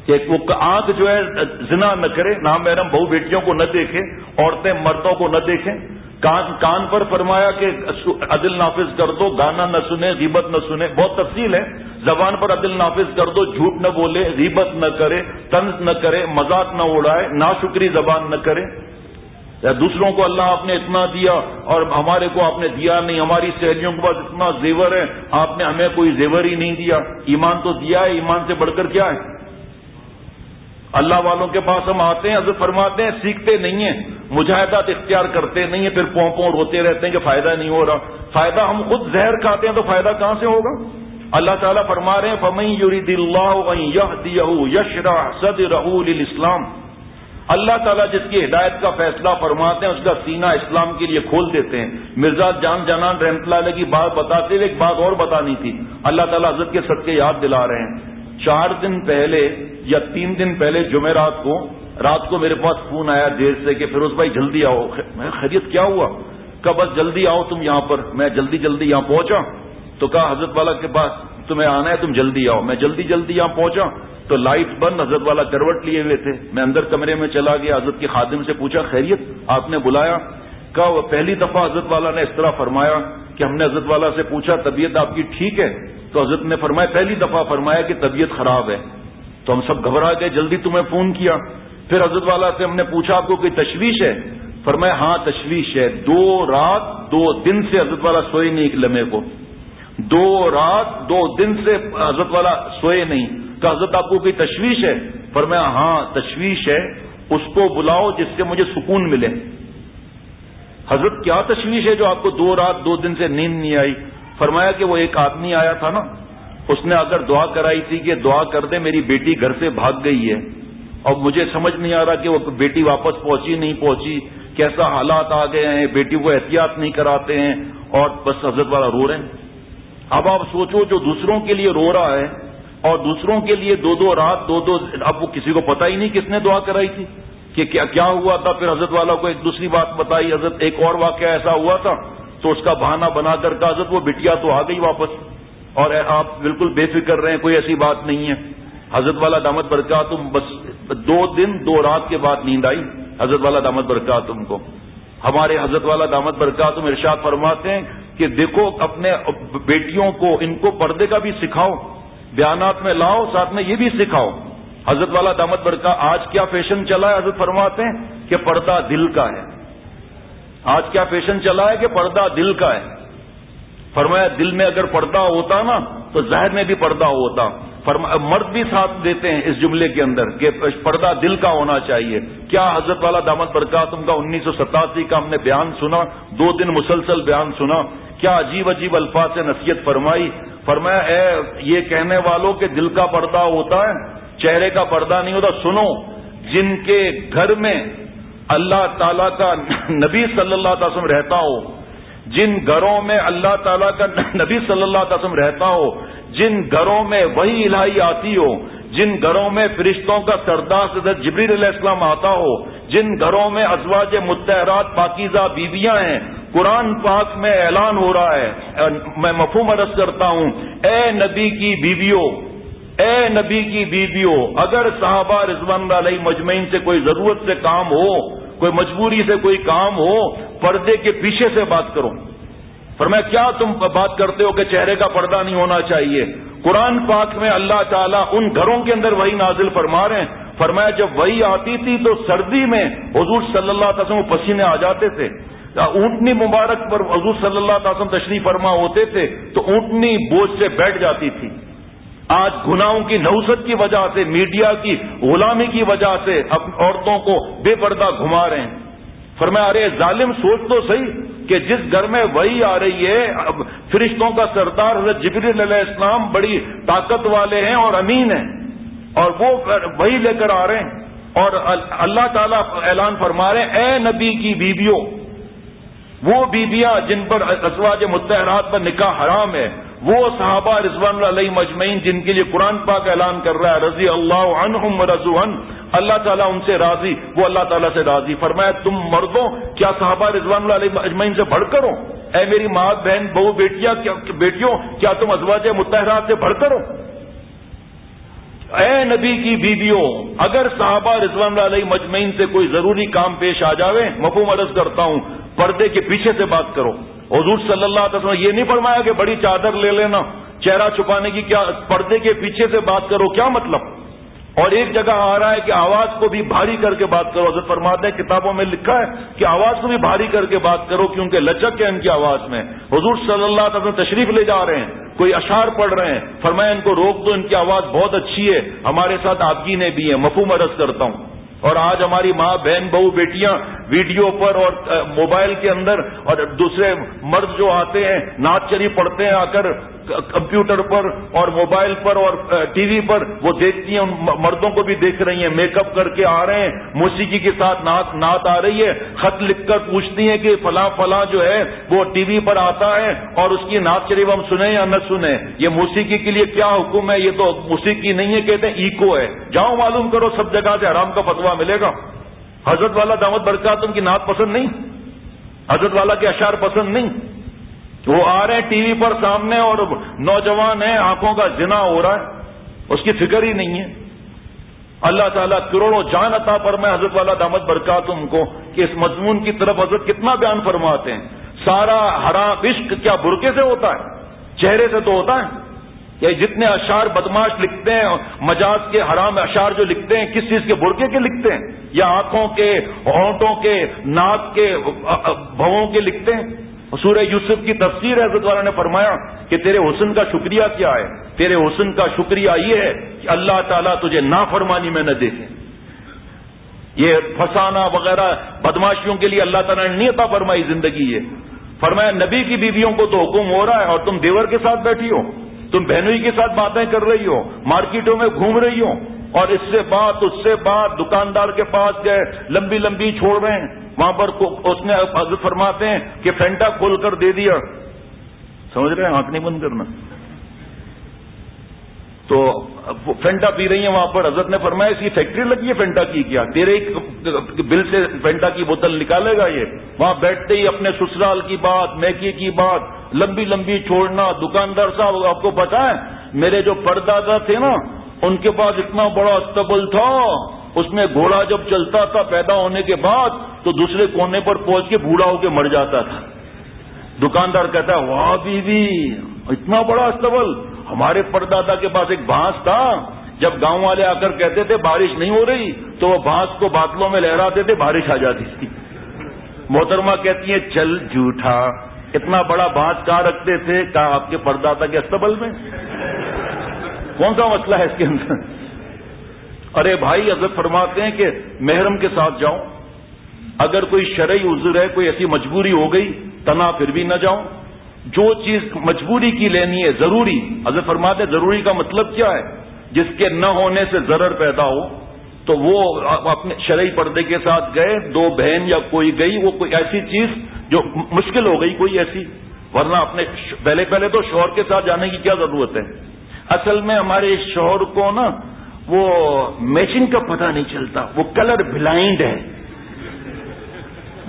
کہ وہ آنکھ جو ہے، زنا نہ کرے نام محرم، بہو بیٹیوں کو نہ دیکھے، عورتیں مردوں کو نہ دیکھیں۔ کان کان پر فرمایا کہ عدل نافذ کر دو، گانا نہ سنے، غیبت نہ سنے۔ بہت تفصیل ہے۔ زبان پر عدل نافذ کر دو، جھوٹ نہ بولے، غیبت نہ کرے، طنز نہ کرے، مذاق نہ اڑائے نا شکری زبان نہ کرے۔ یا دوسروں کو اللہ آپ نے اتنا دیا اور ہمارے کو آپ نے دیا نہیں، ہماری سہیلیوں کے پاس اتنا زیور ہے، آپ نے ہمیں کوئی زیور ہی نہیں دیا۔ ایمان تو دیا ہے، ایمان سے بڑھ کر کیا ہے؟ اللہ والوں کے پاس ہم آتے ہیں، حضرت فرماتے ہیں، سیکھتے نہیں ہیں، مجاہدات اختیار کرتے نہیں ہیں، پھر پوں پوں روتے رہتے ہیں کہ فائدہ نہیں ہو رہا۔ فائدہ ہم خود زہر کھاتے ہیں تو فائدہ کہاں سے ہوگا؟ اللہ تعالیٰ فرما رہے ہیں فمئی یورید اللہ یش صد رحول اسلام اللہ تعالیٰ جس کی ہدایت کا فیصلہ فرماتے ہیں، اس کا سینہ اسلام کے لیے کھول دیتے ہیں۔ مرزا جان جانان رحمت اللہ علیہ کی بات بتاتے ہوئے ایک بات اور بتانی تھی۔ اللہ تعالیٰ حضرت کے صدقے یاد دلا رہے ہیں۔ چار دن پہلے یا تین دن پہلے جمعرات کو، رات کو میرے پاس فون آیا دیر سے کہ فیروز بھائی جلدی آؤ۔ میں خرید کیا ہوا؟ کہ بس جلدی آؤ تم یہاں پر۔ میں جلدی جلدی یہاں پہنچا۔ تو کہا، حضرت والا کے پاس، تمہیں آنا ہے، تم جلدی آؤ۔ میں جلدی جلدی یہاں پہنچا۔ تو لائٹ بند حضرت والا کروٹ لیے ہوئے تھے۔ میں اندر کمرے میں چلا گیا، حضرت کے خادم سے پوچھا، خیریت؟ آپ نے بلایا؟ کہا پہلی دفعہ حضرت والا نے اس طرح فرمایا کہ ہم نے حضرت والا سے پوچھا، طبیعت آپ کی ٹھیک ہے؟ تو حضرت نے فرمایا، پہلی دفعہ فرمایا کہ طبیعت خراب ہے۔ تو ہم سب گھبرا گئے، جلدی تمہیں فون کیا۔ پھر حضرت والا سے ہم نے پوچھا، آپ کو کوئی تشویش ہے؟ فرمایا ہاں تشویش ہے۔ دو رات، دو دن سے حضرت والا سوئے نہیں ایک لمحے کو۔ دو رات، دو دن سے حضرت والا سوئے نہیں۔ کہ حضرت آپ کو کوئی تشویش ہے فرمایا ہاں تشویش ہے، اس کو بلاؤ جس سے مجھے سکون ملے۔ حضرت، کیا تشویش ہے جو آپ کو دو رات، دو دن سے نیند نہیں آئی؟ فرمایا کہ وہ ایک آدمی آیا تھا نا، اس نے اگر دعا کرائی تھی کہ دعا کر دے، میری بیٹی گھر سے بھاگ گئی ہے۔ اور مجھے سمجھ نہیں آ رہا کہ وہ بیٹی واپس پہنچی نہیں پہنچی، کیسا حالات آ گئے ہیں، بیٹی کو احتیاط نہیں کراتے ہیں اور بس حضرت والا رو رہے ہیں۔ اب آپ سوچو جو دوسروں کے لیے رو رہا ہے اور دوسروں کے لیے دو دو رات، دو دو اب وہ کسی کو پتا ہی نہیں کس نے دعا کرائی تھی کہ کیا ہوا تھا؟ پھر حضرت والا کو ایک دوسری بات بتائی، حضرت ایک اور واقعہ ایسا ہوا تھا تو اس کا بہانہ بنا کر کا حضرت وہ بٹیا تو آ گئی واپس اور آپ بالکل بے فکر رہے ہیں کوئی ایسی بات نہیں ہے۔ حضرت والا دامت برکات تم بس دو دن، دو رات کے بعد نیند آئی۔ حضرت والا دامت برکات تم کو۔ ہمارے حضرت والا دامت برکات تم ارشاد فرماتے ہیں کہ دیکھو اپنے بیٹیوں کو، ان کو پردے کا بھی سکھاؤ۔ بیانات میں لاؤ، ساتھ میں یہ بھی سکھاؤ۔ حضرت والا دامت برکا آج کیا فیشن چلا ہے؟ حضرت فرماتے ہیں کہ پردہ دل کا ہے۔ آج کیا فیشن چلا ہے کہ پردہ دل کا ہے؟ فرمایا، دل میں اگر پردہ ہوتا نا، تو ظاہر میں بھی پردہ ہوتا۔ مرد بھی ساتھ دیتے ہیں اس جملے کے اندر کہ پردہ دل کا ہونا چاہیے۔ کیا حضرت والا دامت برکاتم کا انیس سو ستاسی کا ہم نے بیان سنا، دو دن مسلسل بیان سنا۔ کیا عجیب عجیب الفاظ سے نصیحت فرمائی فرمایا، اے، یہ کہنے والوں کے دل کا پردہ ہوتا ہے، چہرے کا پردہ نہیں ہوتا، سنو، جن کے گھر میں اللہ تعالی کا نبی صلی اللہ علیہ وسلم رہتا ہو، جن گھروں میں اللہ تعالیٰ کا نبی صلی اللہ علیہ وسلم رہتا ہو، جن گھروں میں وہی الہی آتی ہو، جن گھروں میں فرشتوں کا سردار صدر جبریل علیہ السلام آتا ہو، جن گھروں میں ازواج متحرات، پاکیزہ بیویاں ہیں قرآن پاک میں اعلان ہو رہا ہے۔ میں مفہوم عرض کرتا ہوں، اے نبی کی بیویوں، اے نبی کی بیویوں، اگر صحابہ رضوان علیہ مجمعین سے کوئی ضرورت سے کام ہو، کوئی مجبوری سے کوئی کام ہو، پردے کے پیچھے سے بات کرو۔ فرمایا، کیا تم بات کرتے ہو کہ چہرے کا پردہ نہیں ہونا چاہیے؟ قرآن پاک میں اللہ تعالیٰ ان گھروں کے اندر وہی نازل فرما رہے ہیں۔ فرمایا، جب وہی آتی تھی تو سردی میں حضور صلی اللہ علیہ وسلم پسینے آ جاتے تھے۔ اونٹنی مبارک پر حضور صلی اللہ علیہ وسلم تشریف فرما ہوتے تھے تو اونٹنی بوجھ سے بیٹھ جاتی تھی۔ آج گناہوں کی نوسط کی وجہ سے، میڈیا کی غلامی کی وجہ سے عورتوں کو بے پردہ گھما رہے ہیں۔ فرمایا، ارے ظالم، سوچ تو صحیح کہ جس گھر میں وہی آ رہی ہے فرشتوں کا سردار حضرت جبریل علیہ السلام بڑی طاقت والے ہیں اور امین ہیں۔ اور وہ وہی لے کر آ رہے ہیں۔ اور اللہ تعالیٰ اعلان فرما رہے ہیں، اے نبی کی بیویوں وہ بیویاں جن پر ازواج متحرات پر نکاح حرام ہے، وہ صحابہ رضوان علیہ مجمعین جن کے لیے قرآن پاک اعلان کر رہا ہے، رضی اللہ عنہم رضو اللہ تعالیٰ ان سے راضی، وہ اللہ تعالیٰ سے راضی۔ فرمایا، تم مردوں، کیا صحابہ رضوان علیہ مجمعین سے بڑھ کرو؟ اے میری ماں، بہن، بہو، بیٹیاں بیٹیوں، کیا تم ازواج متحرات سے بڑھ کرو؟ اے نبی کی بیویوں، اگر صحابہ رضوان اللہ علیہ مجمعین سے کوئی ضروری کام پیش آ جاوے، مفہوم عرض کرتا ہوں، پردے کے پیچھے سے بات کرو۔ حضور صلی اللہ علیہ وسلم یہ نہیں فرمایا کہ بڑی چادر لے لینا، چہرہ چھپانے کی کیا، پردے کے پیچھے سے بات کرو، کیا مطلب؟ اور ایک جگہ آ رہا ہے کہ آواز کو بھی بھاری کر کے بات کرو۔ حضرت فرماتے ہیں، کتابوں میں لکھا ہے کہ آواز کو بھی بھاری کر کے بات کرو، کیونکہ لچک ہے ان کی آواز میں۔ حضور صلی اللہ علیہ وسلم تشریف لے جا رہے ہیں، کوئی اشار پڑھ رہے ہیں۔ فرمایا، ان کو روک دو، ان کی آواز بہت اچھی ہے، ہمارے ساتھ آپگی نے بھی ہے، مفہوم عرض کرتا ہوں۔ اور آج ہماری ماں، بہن، بہو، بیٹیاں ویڈیو پر اور موبائل کے اندر اور دوسرے مرد جو آتے ہیں ناچ چری پڑھتے ہیں، آ کر کمپیوٹر پر اور موبائل پر اور ٹی وی پر وہ دیکھتی ہیں، ان مردوں کو بھی دیکھ رہی ہیں، میک اپ کر کے آ رہے ہیں، موسیقی کے ساتھ نعت نعت آ رہی ہے، خط لکھ کر پوچھتی ہیں کہ فلاں فلاں جو ہے وہ ٹی وی پر آتا ہے اور اس کی نعت شریف ہم سنیں یا نہ سنیں؟ یہ موسیقی کے لیے کیا حکم ہے؟ یہ تو موسیقی نہیں ہے، کہتے ہیں ایکو ہے۔ جاؤ معلوم کرو سب جگہ سے آرام کا فتوا ملے گا۔ حضرت والا دعوت برکات ان کی نعت پسند نہیں، حضرت والا کے اشار پسند نہیں۔ وہ آ رہے ہیں ٹی وی پر سامنے اور نوجوان ہیں، آنکھوں کا زنا ہو رہا ہے۔ اس کی فکر ہی نہیں ہے۔ اللہ تعالیٰ کروڑوں جان عطا پر میں حضرت والا دامت برکات ان کو کہ اس مضمون کی طرف حضرت کتنا بیان فرماتے ہیں۔ سارا حرام عشق کیا برقے سے ہوتا ہے؟ چہرے سے تو ہوتا ہے۔ یا جتنے اشار بدماش لکھتے ہیں، مجاز کے حرام اشار جو لکھتے ہیں، کس چیز کے برقے کے لکھتے ہیں؟ یا آنکھوں کے، ہونٹوں کے، ناک کے، بھووں کے لکھتے ہیں؟ سورہ یوسف کی تفسیر حضرت والا نے فرمایا کہ تیرے حسن کا شکریہ کیا ہے۔ تیرے حسن کا شکریہ یہ ہے کہ اللہ تعالیٰ تجھے نافرمانی میں نہ دیکھے۔ یہ فسانہ وغیرہ بدماشیوں کے لیے اللہ تعالیٰ نے نیتا فرمائی زندگی یہ۔ فرمایا نبی کی بیویوں کو تو حکم ہو رہا ہے اور تم دیور کے ساتھ بیٹھی ہو۔ تم بہنوئی کے ساتھ باتیں کر رہی ہو، مارکیٹوں میں گھوم رہی ہو۔ اور اس سے بات اس سے بات دکاندار کے پاس گئے، لمبی لمبی چھوڑ رہے ہیں وہاں پر اس نے حضرت فرماتے ہیں کہ فینٹا کھول کر دے دیا۔ سمجھ رہے ہیں؟ آنکھ نہیں بند کرنا۔ تو فینٹا پی رہی ہیں وہاں پر۔ حضرت نے فرمایا، اس کی فیکٹری لگی ہے فینٹا کی؟ کیا؟ تیرے بل سے فینٹا کی بوتل نکالے گا یہ؟ وہاں بیٹھتے ہی اپنے سسرال کی بات میکی کی بات، لمبی لمبی چھوڑنا، دکاندار صاحب آپ کو پتا ہے، میرے جو پردادا تھے نا، ان کے پاس اتنا بڑا استبل تھا۔ اس میں گھوڑا جب چلتا تھا پیدا ہونے کے بعد تو دوسرے کونے پر پہنچ کے بوڑھا ہو کے مر جاتا تھا۔ دکاندار کہتا ہے، واہ بیوی، اتنا بڑا استبل ہمارے پردادا کے پاس ایک بانس تھا۔ جب گاؤں والے آ کر کہتے تھے، بارش نہیں ہو رہی، تو وہ بانس کو باتلوں میں لہراتے تھے، بارش آ جاتی تھی۔ محترمہ کہتی ہے چل جھوٹا، اتنا بڑا بانس کہاں رکھتے تھے؟ کہا آپ کے پردادا کے استبل میں؟ کون سا مسئلہ ہے اس کے اندر؟ ارے بھائی، حضرت فرماتے ہیں کہ محرم کے ساتھ جاؤں۔ اگر کوئی شرعی عذر ہے، کوئی ایسی مجبوری ہو گئی تنا پھر بھی نہ جاؤں۔ جو چیز مجبوری کی لینی ہے، ضروری۔ حضرت فرماتے ضروری کا مطلب کیا ہے؟ جس کے نہ ہونے سے ضرر پیدا ہو، تو وہ اپنے شرعی پردے کے ساتھ گئے، دو بہن یا کوئی گئی، وہ کوئی ایسی چیز جو مشکل ہو گئی، کوئی ایسی۔ ورنہ اپنے پہلے پہلے تو شوہر کے ساتھ جانے کی کیا ضرورت ہے؟ اصل میں ہمارے شوہر کو نا وہ میچنگ کا پتہ نہیں چلتا، وہ کلر بلائنڈ ہے۔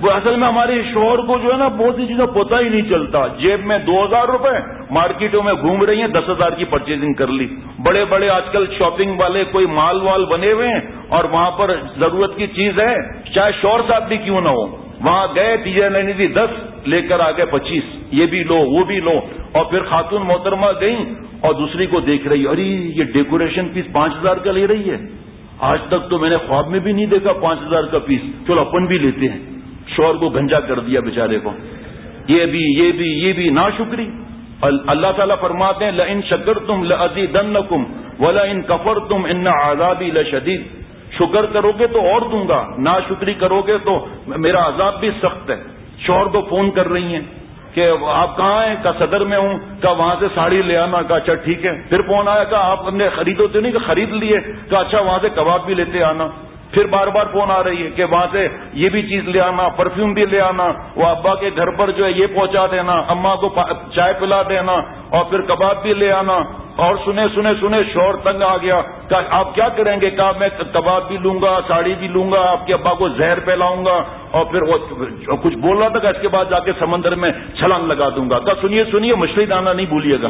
وہ اصل میں ہمارے شوہر کو جو ہے نا، بہت سی چیزیں پتہ ہی نہیں چلتا۔ جیب میں دو ہزار روپے، مارکیٹوں میں گھوم رہی ہیں، دس ہزار کی پرچیزنگ کر لی۔ بڑے بڑے آج کل شاپنگ والے کوئی مال وال بنے ہوئے ہیں اور وہاں پر ضرورت کی چیز ہے، چاہے شور صاحب بھی کیوں نہ ہو۔ وہاں گئے ٹیچر لینی تھی دس، لے کر آ گئے پچیس۔ یہ بھی لو، وہ بھی لو۔ اور پھر خاتون محترمہ گئی اور دوسری کو دیکھ رہی ارے، یہ ڈیکوریشن پیس پانچ ہزار کا لے رہی ہے۔ آج تک تو میں نے خواب میں بھی نہیں دیکھا پانچ ہزار کا پیس چلو، اپن بھی لیتے ہیں۔ شور کو گنجا کر دیا بیچارے کو۔ یہ بھی یہ بھی یہ بھی نا شکری اللہ تعالیٰ فرماتے ہیں ان شکر تم لزی دن کم ولا ان کفر تم ان آزادی لشدید۔ شکر کرو گے تو اور دوں گا نا شکری کرو گے تو میرا عذاب بھی سخت ہے۔ شوہر کو فون کر رہی ہیں۔ کہ آپ کہاں ہیں؟ کا صدر میں ہوں۔ کہ وہاں سے ساڑی لے آنا۔ کہا اچھا ٹھیک ہے۔ پھر فون آیا کہ آپ نے خریدو تو نہیں کہ خرید لیے۔ کہ اچھا وہاں سے کباب بھی لیتے آنا۔ پھر بار بار فون آ رہی ہے کہ وہاں سے یہ بھی چیز لے آنا پرفیوم بھی لے آنا، وہ ابا کے گھر پر جو ہے یہ پہنچا دینا اما کو چائے پلا دینا اور پھر کباب بھی لے آنا۔ اور سنے سنے سنے شور تنگ آ گیا کہ آپ کیا کریں گے؟ کہا، میں کباب بھی لوں گا، ساڑی بھی لوں گا، آپ کے ابا کو زہر پھیلاؤں گا۔ اور پھر وہ کچھ بول رہا تھا کہ اس کے بعد جا کے سمندر میں چھلانگ لگا دوں گا۔ کہا، سنیے سنیے، مچھلی دانا نہیں بھولیے گا۔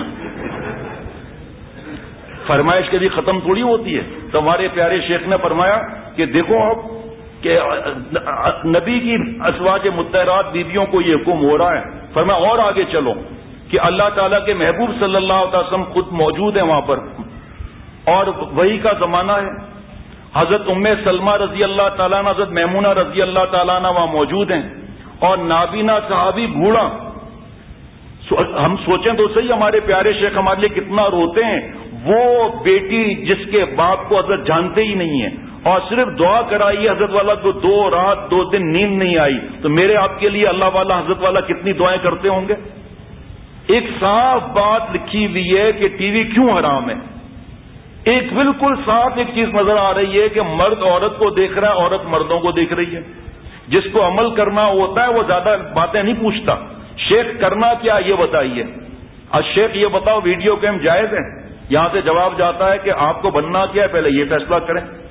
فرمائش کبھی ختم تھوڑی ہوتی ہے۔ تو ہمارے پیارے شیخ نے فرمایا کہ دیکھو آپ کہ نبی کی ازواج متحرات بیویوں کو یہ حکم ہو رہا ہے۔ فرمایا اور آگے چلو کہ اللہ تعالیٰ کے محبوب صلی اللہ علیہ وسلم خود موجود ہیں وہاں پر۔ اور وہی کا زمانہ ہے۔ حضرت ام سلمہ رضی اللہ تعالیٰ حضرت محمونہ رضی اللہ تعالیٰ وہاں موجود ہیں۔ اور نابینا صحابی بوڑھا۔ ہم سوچیں تو صحیح ہمارے پیارے شیخ ہمارے لیے کتنا روتے ہیں۔ وہ بیٹی جس کے باپ کو حضرت جانتے ہی نہیں ہیں۔ اور صرف دعا کرائی حضرت والا، تو دو رات، دو دن نیند نہیں آئی۔ تو میرے آپ کے لیے اللہ والا، حضرت والا کتنی دعائیں کرتے ہوں گے؟ ایک صاف بات لکھی ہوئی ہے کہ ٹی وی کیوں حرام ہے؟ ایک بالکل صاف ایک چیز نظر آ رہی ہے کہ مرد عورت کو دیکھ رہا ہے، عورت مردوں کو دیکھ رہی ہے۔ جس کو عمل کرنا ہوتا ہے، وہ زیادہ باتیں نہیں پوچھتا۔ شیخ، کرنا کیا یہ بتائیے؟ اور شیخ، یہ بتاؤ، ویڈیو گیم جائز ہے یہاں سے جواب جاتا ہے کہ آپ کو بننا کیا ہے، پہلے یہ فیصلہ کریں۔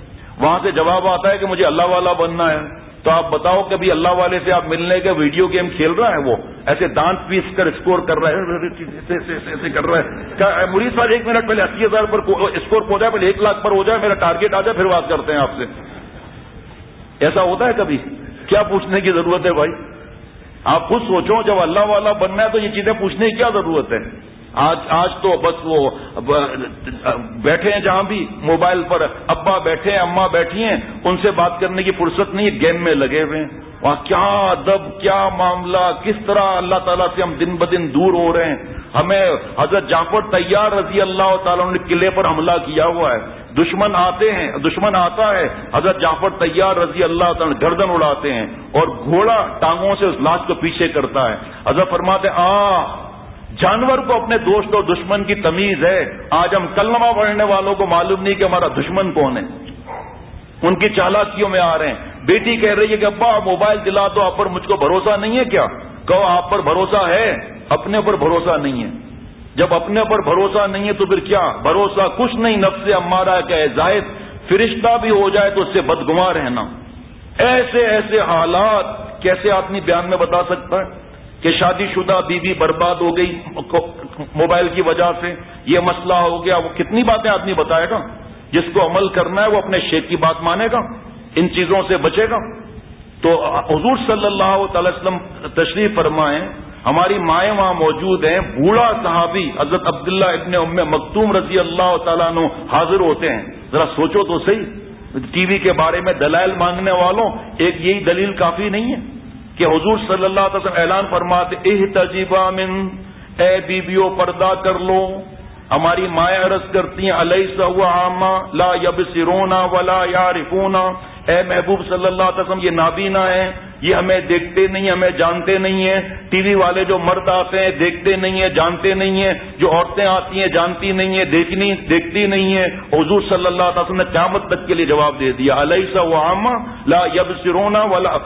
وہاں سے جواب آتا ہے کہ مجھے اللہ والا بننا ہے۔ تو آپ بتاؤ کہ اللہ والے سے آپ ملنے کے ویڈیو گیم کھیل رہا ہے وہ؟ ایسے دانت پیس کر اسکور کر رہا ہے۔ ایسے کر رہا ہے۔ مریض صاحب، ایک منٹ پہلے اسی ہزار پر اسکور ہو جائے پہلے ایک لاکھ پر ہو جائے، میرا ٹارگیٹ آ جائے، پھر بات کرتے ہیں آپ سے۔ ایسا ہوتا ہے کبھی؟ کیا پوچھنے کی ضرورت ہے بھائی؟ آپ خود سوچو، جب اللہ والا بننا ہے تو یہ چیزیں پوچھنے کی کیا ضرورت ہے؟ آج آج تو بس وہ بیٹھے ہیں جہاں بھی، موبائل پر ابا بیٹھے ہیں اما بیٹھی ہیں، ان سے بات کرنے کی فرصت نہیں ہے گیم میں لگے ہوئے ہیں۔ وہاں کیا ادب، کیا معاملہ، کس طرح اللہ تعالیٰ سے ہم دن بدن دور ہو رہے ہیں۔ ہمیں حضرت جعفر تیار رضی اللہ تعالیٰ نے قلعے پر حملہ کیا ہوا ہے۔ دشمن آتے ہیں، دشمن آتا ہے، حضرت جعفر تیار رضی اللہ تعالیٰ گردن اڑاتے ہیں اور گھوڑا ٹانگوں سے اس لاش کو پیچھے کرتا ہے۔ حضرت فرماتے آ جانور کو اپنے دوست اور دشمن کی تمیز ہے۔ آج ہم کلمہ پڑھنے والوں کو معلوم نہیں کہ ہمارا دشمن کون ہے۔ ان کی چالاکیوں میں آ رہے ہیں۔ بیٹی کہہ رہی ہے کہ ابا، موبائل دلا دو، آپ پر مجھ کو بھروسہ نہیں ہے کیا؟ کہو، آپ پر بھروسہ ہے۔ اپنے اوپر بھروسہ نہیں ہے۔ جب اپنے اوپر بھروسہ نہیں ہے تو پھر کیا؟ بھروسہ کچھ نہیں، نفس سے ہمارا کہ زائد فرشتہ بھی ہو جائے تو اس سے بدگما رہنا۔ ایسے ایسے حالات کیسے آدمی بیان میں بتا سکتا ہے؟ کہ شادی شدہ بیوی برباد ہو گئی، موبائل کی وجہ سے یہ مسئلہ ہو گیا۔ وہ کتنی باتیں آدمی بتائے گا؟ جس کو عمل کرنا ہے وہ اپنے شیخ کی بات مانے گا، ان چیزوں سے بچے گا۔ تو حضور صلی اللہ تعالی وسلم تشریف فرمائیں، ہماری مائیں وہاں موجود ہیں۔ بوڑھا صحابی حضرت عبداللہ ابن ام مکتوم رضی اللہ تعالیٰ نو حاضر ہوتے ہیں۔ ذرا سوچو تو صحیح۔ ٹی وی کے بارے میں دلائل مانگنے والوں، ایک یہی دلیل کافی نہیں ہے۔ کہ حضور صلی اللہ علیہ وسلم اعلان فرماتے اہ تجیبہ من، اے بیویوں، پردہ کر لو۔ ہماری مائیں عرض کرتی ہیں علیہ سو عامہ لا یب سرونا ولا یا اے محبوب صلی اللہ علیہ وسلم، یہ نابینا ہے یہ ہمیں دیکھتے نہیں، ہمیں جانتے نہیں ہیں۔ ٹی وی والے جو مرد آتے ہیں، دیکھتے نہیں ہیں، جانتے نہیں ہیں۔ جو عورتیں آتی ہیں، جانتی نہیں ہیں، دیکھنی، دیکھتی نہیں ہیں۔ حضور صلی اللہ علیہ وسلم نے قیامت تک کے لیے جواب دے دیا علیہ سا عامہ لا یب سرونا ولا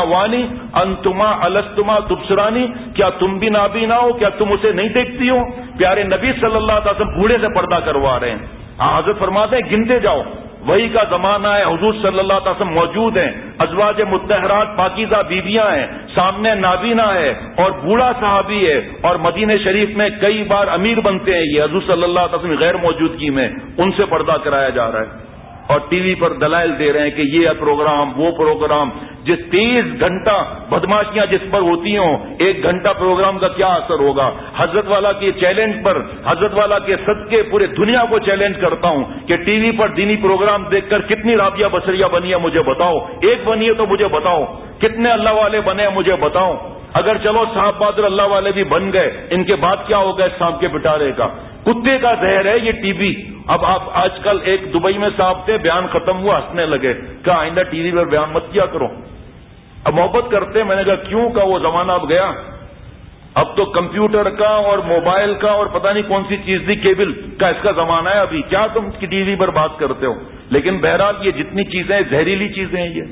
وانی انتما الستما تبسرانی کیا تم بھی نابینا ہو؟ کیا تم اسے نہیں دیکھتی ہو؟ پیارے نبی صلی اللہ علیہ وسلم بوڑھے سے پردہ کروا رہے ہیں۔ ہاں، حضرت فرماتے ہیں، گنتے جاؤ۔ وہی کا زمانہ ہے۔ حضور صلی اللہ علیہ وسلم موجود ہیں۔ ازواج متحرات، پاکیزہ بیویاں ہیں۔ سامنے نابینا ہے اور بوڑھا صحابی ہے۔ اور مدینہ شریف میں کئی بار امیر بنتے ہیں۔ یہ حضور صلی اللہ علیہ وسلم غیر موجودگی میں ان سے پردہ کرایا جا رہا ہے۔ اور ٹی وی پر دلائل دے رہے ہیں کہ یہ پروگرام، وہ پروگرام۔ جس تیس گھنٹہ بدماشیاں جس پر ہوتی ہوں، ایک گھنٹہ پروگرام کا کیا اثر ہوگا؟ حضرت والا کے چیلنج پر، حضرت والا کے صدقے، پورے دنیا کو چیلنج کرتا ہوں کہ ٹی وی پر دینی پروگرام دیکھ کر کتنی رابعہ بسریا بنی ہے مجھے بتاؤ۔ ایک بنی ہے تو مجھے بتاؤ۔ کتنے اللہ والے بنے ہیں مجھے بتاؤ۔ اگر چلو صاحب بہادر اللہ والے بھی بن گئے، ان کے بعد کیا ہوگا اس سانپ کے پٹارے کا؟ کتے کا زہر ہے یہ ٹی وی۔ اب آپ آج کل ایک دبئی میں صاحب تھے، بیان ختم ہوا، ہنسنے لگے۔ کہا، آئندہ ٹی وی پر بیان مت کیا کرو۔ اب محبت کرتے میں نے کہا، کیوں؟ کا وہ زمانہ اب گیا۔ اب تو کمپیوٹر کا اور موبائل کا اور پتہ نہیں کون سی چیز دی کیبل کا اس کا زمانہ ہے ابھی۔ کیا تم ٹی وی پر بات کرتے ہو؟ لیکن بہرحال یہ جتنی چیزیں زہریلی چیزیں ہیں یہ۔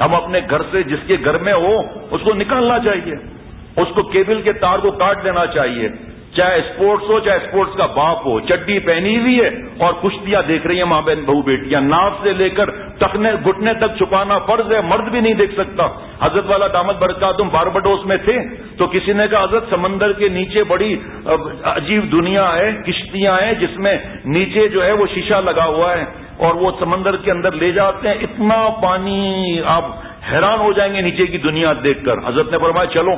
ہم اپنے گھر سے جس کے گھر میں ہو، اس کو نکالنا چاہیے۔ اس کو کیبل کے تار کو کاٹ دینا چاہیے۔ چاہے اسپورٹس ہو، چاہے اسپورٹس کا باپ ہو، چڈی پہنی ہوئی ہے اور کشتیاں دیکھ رہی ہیں ماں بہن، بہو بیٹیاں۔ ناف سے لے کر تکنے گھٹنے تک چھپانا فرض ہے، مرد بھی نہیں دیکھ سکتا۔ حضرت والا دامد برکا، تم باربڈوس میں تھے تو کسی نے کہا، حضرت سمندر کے نیچے بڑی عجیب دنیا ہے، کشتیاں ہیں، جس میں نیچے جو ہے وہ شیشہ لگا ہوا ہے۔ اور وہ سمندر کے اندر لے جاتے ہیں، اتنا پانی آپ حیران ہو جائیں گے نیچے کی دنیا دیکھ کر۔ حضرت نے فرمایا، چلو،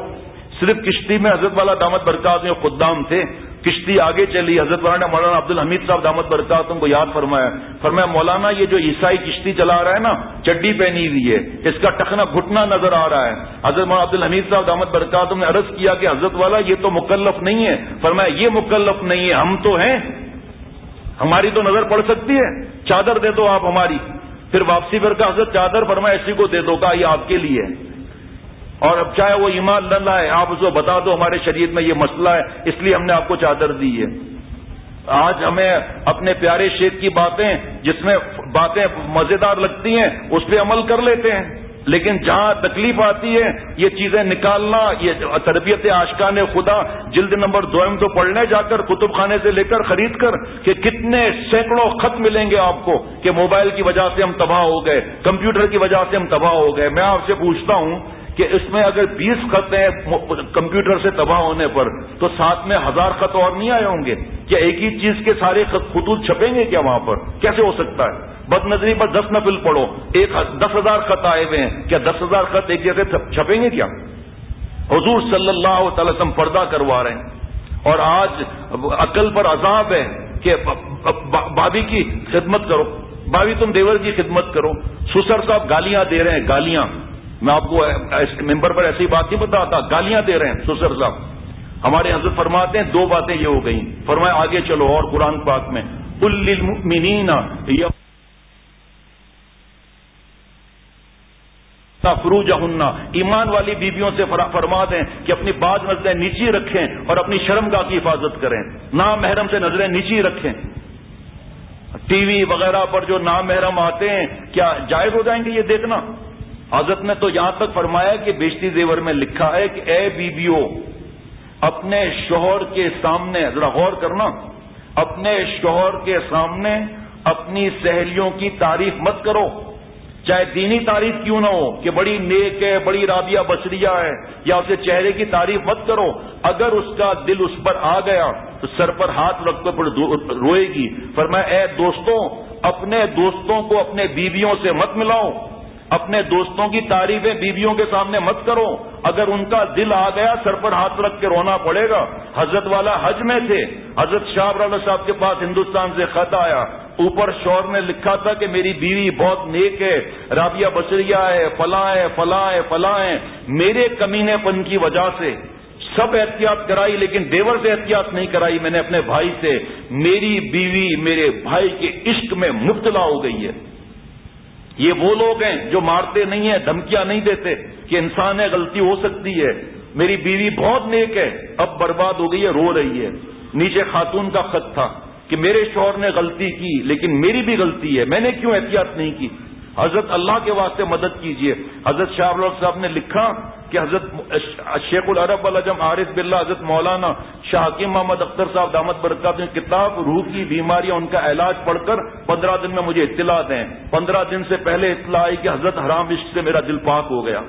صرف کشتی میں حضرت والا دامت برکات میں خدام تھے۔ کشتی آگے چلی، حضرت والا نے مولانا عبد الحمید صاحب دامت برکات کو یاد فرمایا۔ فرمایا، مولانا، یہ جو عیسائی کشتی چلا رہا ہے نا، چڈی پہنی ہوئی ہے۔ اس کا ٹخنا گھٹنا نظر آ رہا ہے۔ حضرت مولانا عبد الحمید صاحب دامت برکات نے عرض کیا کہ حضرت والا، یہ تو مکلف نہیں ہے۔ فرمایا، یہ مکلف نہیں ہے، ہم تو ہیں۔ ہماری تو نظر پڑ سکتی ہے۔ چادر دے دو آپ ہماری۔ پھر واپسی پر کا حضرت چادر فرما ایسی کو دے دو گا یہ آپ کے لیے۔ اور اب چاہے وہ ایمان نہ لائے، آپ اس کو بتا دو، ہمارے شریعت میں یہ مسئلہ ہے، اس لیے ہم نے آپ کو چادر دی ہے۔ آج ہمیں اپنے پیارے شیخ کی باتیں، جس میں باتیں مزیدار لگتی ہیں، اس پہ عمل کر لیتے ہیں۔ لیکن جہاں تکلیف آتی ہے، یہ چیزیں نکالنا، یہ تربیت آشکان خدا، جلد نمبر دو تو پڑھنے جا کر، کتب خانے سے لے کر، خرید کر، کہ کتنے سینکڑوں خط ملیں گے آپ کو کہ موبائل کی وجہ سے ہم تباہ ہو گئے، کمپیوٹر کی وجہ سے ہم تباہ ہو گئے۔ میں آپ سے پوچھتا ہوں کہ اس میں اگر بیس خط ہیں کمپیوٹر سے تباہ ہونے پر، تو ساتھ میں ہزار خط اور نہیں آئے ہوں گے؟ کیا ایک ہی چیز کے سارے خطوط چھپیں گے کیا وہاں پر؟ کیسے ہو سکتا ہے؟ بد نظری پر دس نفل پڑھو، ایک دس ہزار خط آئے ہوئے ہیں۔ کیا دس ہزار خط ایک جیسے چھپیں گے کیا؟ حضور صلی اللہ تعالی وسلم پردہ کروا رہے ہیں۔ اور آج عقل پر عذاب ہے کہ بابی کی خدمت کرو۔ بابی تم دیور کی خدمت کرو۔ سسر صاحب گالیاں دے رہے ہیں، گالیاں۔ میں آپ کو ممبر پر ایسی بات نہیں بتاتا، گالیاں دے رہے ہیں سسر صاحب۔ ہمارے حضرت فرماتے ہیں، دو باتیں یہ ہو گئی فرمائے، آگے چلو اور قرآن پاک میں۔ فروج ہننا ایمان والی بیویوں سے فرما دیں کہ اپنی بعض نظریں نیچی رکھیں اور اپنی شرم گاہ کی حفاظت کریں۔ نام محرم سے نظریں نیچی رکھیں۔ ٹی وی وغیرہ پر جو نام محرم آتے ہیں، کیا جائز ہو جائیں گے یہ دیکھنا؟ حضرت نے تو یہاں تک فرمایا کہ بیشتی زیور میں لکھا ہے کہ اے بیویو اپنے شوہر کے سامنے، ذرا غور کرنا، اپنے شوہر کے سامنے اپنی سہیلیوں کی تعریف مت کرو۔ چاہے دینی تعریف کیوں نہ ہو کہ بڑی نیک ہے، بڑی رابعہ بچریا ہے، یا اسے چہرے کی تعریف مت کرو۔ اگر اس کا دل اس پر آ گیا تو سر پر ہاتھ رکھ کر روئے گی۔ فرمایا، اے دوستوں، اپنے دوستوں کو اپنے بیویوں سے مت ملاؤ۔ اپنے دوستوں کی تعریفیں بیویوں کے سامنے مت کرو۔ اگر ان کا دل آ گیا، سر پر ہاتھ رکھ کے رونا پڑے گا۔ حضرت والا حج میں تھے۔ حضرت شاہ رانا صاحب کے پاس ہندوستان سے خط آیا۔ اوپر شور نے لکھا تھا کہ میری بیوی بہت نیک ہے۔ رابعہ بصریہ ہے، فلاں ہے فلاں ہے فلاں ہے۔ میرے کمینے پن کی وجہ سے۔ سب احتیاط کرائی، لیکن دیور سے احتیاط نہیں کرائی۔ میں نے اپنے بھائی سے، میری بیوی میرے بھائی کے عشق میں مبتلا ہو گئی ہے۔ یہ وہ لوگ ہیں جو مارتے نہیں ہیں، دھمکیاں نہیں دیتے کہ انسان ہے، غلطی ہو سکتی ہے۔ میری بیوی بہت نیک ہے، اب برباد ہو گئی ہے، رو رہی ہے۔ نیچے خاتون کا خط تھا کہ میرے شوہر نے غلطی کی، لیکن میری بھی غلطی ہے۔ میں نے کیوں احتیاط نہیں کی؟ حضرت اللہ کے واسطے مدد کیجیے حضرت شاہ صاحب نے لکھا کہ حضرت شیخ العرب الجم عارف بلّہ حضرت مولانا شاہکیم محمد اختر صاحب دامت برکات کتاب روح کی بیماریاں ان کا علاج پڑھ کر پندرہ دن میں مجھے اطلاع دیں۔ پندرہ دن سے پہلے اطلاع آئی کہ حضرت حرام عشق سے میرا دل پاک ہو گیا۔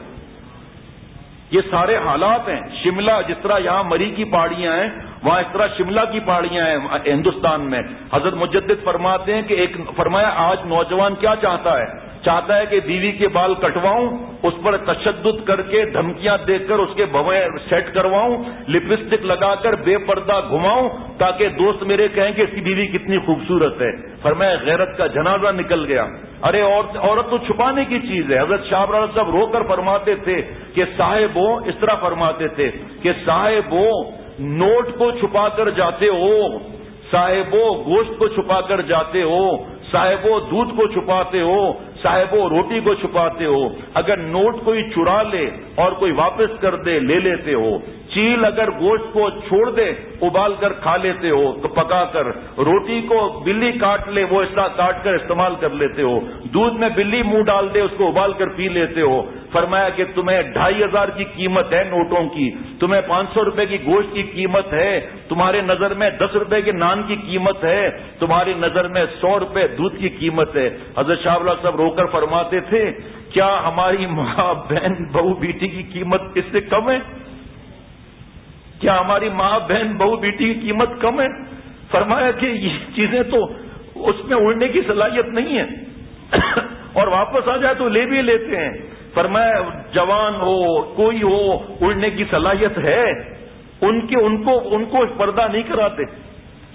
یہ سارے حالات ہیں۔ شملہ جس طرح یہاں مری کی پہاڑیاں ہیں، وہاں اس طرح شملہ کی پہاڑیاں ہیں ہندوستان میں۔ حضرت مجدد فرماتے ہیں کہ ایک فرمایا، آج نوجوان کیا چاہتا ہے؟ چاہتا ہے کہ بیوی کے بال کٹواؤں، اس پر تشدد کر کے دھمکیاں دے کر اس کے بویں سیٹ کرواؤں، لپسٹک لگا کر بے پردہ گھماؤں، تاکہ دوست میرے کہیں کہ اس کی بیوی کتنی خوبصورت ہے۔ پر میں غیرت کا جنازہ نکل گیا۔ ارے، عورت تو چھپانے کی چیز ہے۔ حضرت شاہ صاحب رو کر فرماتے تھے کہ صاحب اس طرح فرماتے تھے کہ صاحب نوٹ کو چھپا کر جاتے ہو۔ صاحب گوشت کو چھپا کر جاتے ہو۔ صاحب دودھ کو چھپاتے ہو۔ صاحب روٹی کو چھپاتے ہو، اگر نوٹ کوئی چرا لے اور کوئی واپس کر دے، لے لیتے ہو۔ چیل اگر گوشت کو چھوڑ دے، ابال کر کھا لیتے ہو، تو پکا کر، روٹی کو بلی کاٹ لے، وہ ایسا کاٹ کر استعمال کر لیتے ہو۔ دودھ میں بلی منہ ڈال دے، اس کو ابال کر پی لیتے ہو۔ فرمایا کہ تمہیں ڈھائی ہزار کی قیمت ہے نوٹوں کی، تمہیں پانچ سو روپے کی گوشت کی قیمت ہے، تمہارے نظر میں دس روپے کے نان کی قیمت ہے، تمہاری نظر میں سو روپے دودھ کی قیمت ہے۔ حضرت شاہ اللہ صاحب رو کر فرماتے تھے، کیا ہماری ماں، بہن، بہو، بیٹی کی قیمت اس سے کم ہے؟ کیا ہماری ماں بہن بہو بیٹی کی قیمت کم ہے؟ فرمایا کہ یہ چیزیں تو اس میں اڑنے کی صلاحیت نہیں ہے۔ اور واپس آ جائے تو لے بھی لیتے ہیں۔ فرمایا جوان ہو، کوئی ہو، اڑنے کی صلاحیت ہے؟ ان کے، ان کو ان کو پردہ نہیں کراتے۔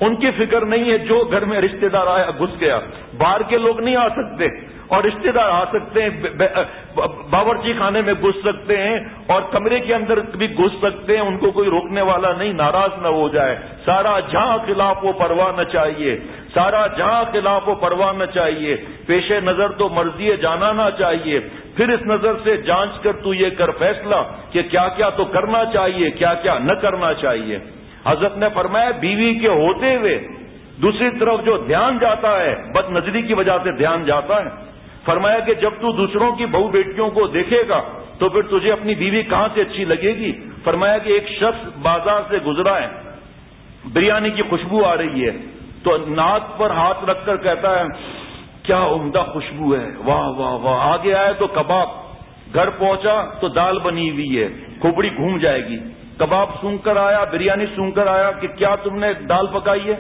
ان کی فکر نہیں ہے جو گھر میں رشتہ دار آیا، گھس گیا۔ باہر کے لوگ نہیں آ سکتے۔ اور رشتے دار آ سکتے ہیں باورچی خانے میں گھس سکتے ہیں اور کمرے کے اندر بھی گھس سکتے ہیں، ان کو کوئی روکنے والا نہیں، ناراض نہ ہو جائے۔ سارا جہاں خلاف وہ پرواہ نہ چاہیے۔ سارا جہاں خلاف وہ پرواہ نہ چاہیے۔ پیش نظر تو مرضی جانا نہ چاہیے۔ پھر اس نظر سے جانچ کر تو یہ کر فیصلہ کہ کیا کیا تو کرنا چاہیے، کیا کیا نہ کرنا چاہیے۔ حضرت نے فرمایا، بیوی کے ہوتے ہوئے دوسری طرف جو دھیان جاتا ہے بد نظری کی وجہ سے دھیان جاتا ہے۔ فرمایا کہ جب تو دوسروں کی بہو بیٹیوں کو دیکھے گا تو پھر تجھے اپنی بیوی کہاں سے اچھی لگے گی؟ فرمایا کہ ایک شخص بازار سے گزرا ہے، بریانی کی خوشبو آ رہی ہے، تو ناک پر ہاتھ رکھ کر کہتا ہے، کیا عمدہ خوشبو ہے، واہ واہ واہ، آگے آئے تو کباب، گھر پہنچا تو دال بنی ہوئی ہے، کھوپڑی گھوم جائے گی۔ کباب سونگ کر آیا، بریانی سونگ کر آیا، کہ کیا تم نے دال پکائی ہے؟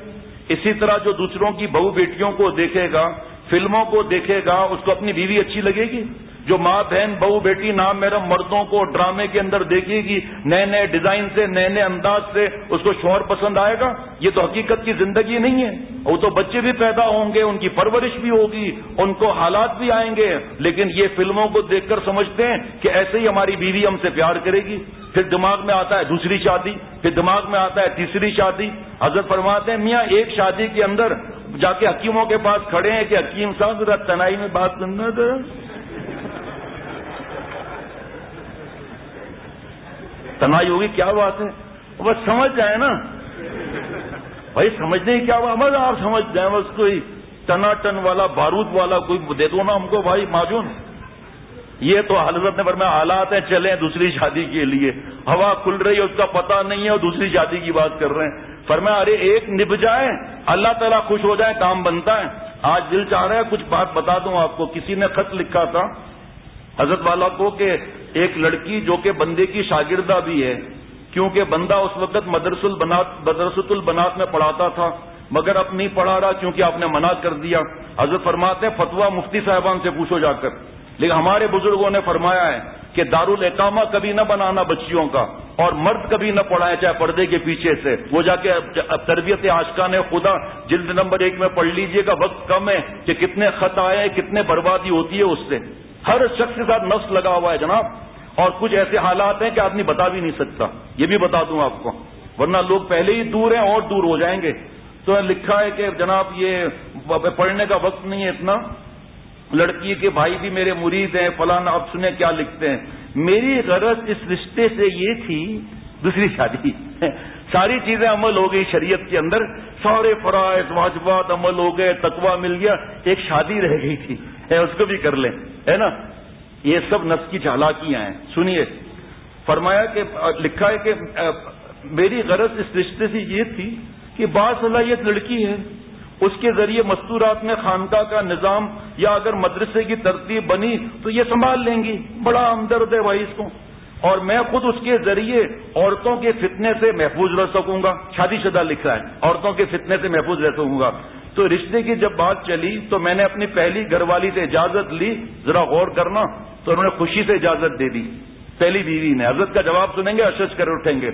اسی طرح جو دوسروں کی بہو بیٹیوں کو دیکھے گا فلموں کو دیکھے گا اس کو اپنی بیوی اچھی لگے گی؟ جو ماں بہن، بہو، بیٹی نام میرا مردوں کو ڈرامے کے اندر دیکھے گی، نئے نئے ڈیزائن سے، نئے نئے انداز سے اس کو شوہر پسند آئے گا، یہ تو حقیقت کی زندگی نہیں ہے۔ وہ تو بچے بھی پیدا ہوں گے، ان کی پرورش بھی ہوگی، ان کو حالات بھی آئیں گے۔ لیکن یہ فلموں کو دیکھ کر سمجھتے ہیں کہ ایسے ہی ہماری بیوی ہم سے پیار کرے گی۔ پھر دماغ میں آتا ہے دوسری شادی، پھر دماغ میں آتا ہے تیسری شادی۔ حضرت فرماتے ہیں، میاں، ایک شادی کے اندر جا کے حکیموں کے پاس کھڑے ہیں کہ حکیم صاحب، ذرا تنائی میں بات کرنا ذرا تنائی ہوگی، کیا بات ہے؟ بس سمجھ جائے نا۔ بھائی، سمجھنے کیا بات مگر آپ سمجھ جائیں، بس کوئی ٹنا ٹن والا، بارود والا کوئی دے دو نا ہم کو، بھائی، معجون۔ یہ تو حضرت نے فرمایا، حالات ہیں، چلیں دوسری شادی کے لیے۔ ہوا کھل رہی ہے، اس کا پتہ نہیں ہے اور دوسری شادی کی بات کر رہے ہیں۔ فرمایا، ارے، ایک نب جائے اللہ تعالیٰ خوش ہو جائے کام بنتا ہے۔ آج دل چاہ رہا ہے، کچھ بات بتا دوں آپ کو۔ کسی نے خط لکھا تھا، حضرت والا کو کہ ایک لڑکی جو کہ بندے کی شاگردہ بھی ہے، کیونکہ بندہ اس وقت مدرس البنات، مدرسۃ البنات میں پڑھاتا تھا، مگر اب نہیں پڑھا رہا کیونکہ آپ نے منع کر دیا۔ حضرت فرماتے ہیں فتوا مفتی صاحبان سے پوچھو جا کر۔ لیکن ہمارے بزرگوں نے فرمایا ہے کہ دارالحکامہ کبھی نہ بنانا بچیوں کا، اور مرد کبھی نہ پڑھائے چاہے پردے کے پیچھے سے۔ وہ جا کے تربیت آشکان خدا جلد نمبر ایک میں پڑھ لیجیے گا، وقت کم ہے کہ کتنے خط آئے کتنے بربادی ہوتی ہے اس سے۔ ہر شخص کے ساتھ نفس لگا ہوا ہے جناب، اور کچھ ایسے حالات ہیں کہ آدمی بتا بھی نہیں سکتا۔ یہ بھی بتا دوں آپ کو۔ ورنہ لوگ پہلے ہی دور ہیں اور دور ہو جائیں گے۔ تو لکھا ہے کہ جناب یہ پڑھنے کا وقت نہیں ہے اتنا۔ لڑکی کے بھائی بھی میرے مرید ہیں فلانا اب سنیں کیا لکھتے ہیں۔ میری غرض اس رشتے سے یہ تھی، دوسری شادی۔ ساری چیزیں عمل ہو گئی شریعت کے اندر۔ سارے فرائض، واجبات عمل ہو گئے تقوا مل گیا۔ ایک شادی رہ گئی تھی۔ اس کو بھی کر لیں۔ ہے نا؟ یہ سب نفس کی چالاکیاں ہیں۔ سنیے، فرمایا کہ، لکھا ہے کہ میری غرض اس رشتے سے یہ تھی کہ بعض صلاحیت لڑکی ہے۔ اس کے ذریعے مستورات میں خانقاہ کا نظام یا اگر مدرسے کی ترتیب بنی تو یہ سنبھال لیں گی۔ بڑا ہمدرد ہے بھائی اس کو۔ اور میں خود اس کے ذریعے عورتوں کے فتنے سے محفوظ رہ سکوں گا۔ شادی شدہ لکھ رہا ہے، عورتوں کے فتنے سے محفوظ رہ سکوں گا۔ تو رشتے کی جب بات چلی تو میں نے اپنی پہلی گھر والی سے اجازت لی، ذرا غور کرنا، تو انہوں نے خوشی سے اجازت دے دی۔ پہلی بیوی نے۔ حضرت کا جواب سنیں گے، اشج کر اٹھیں گے۔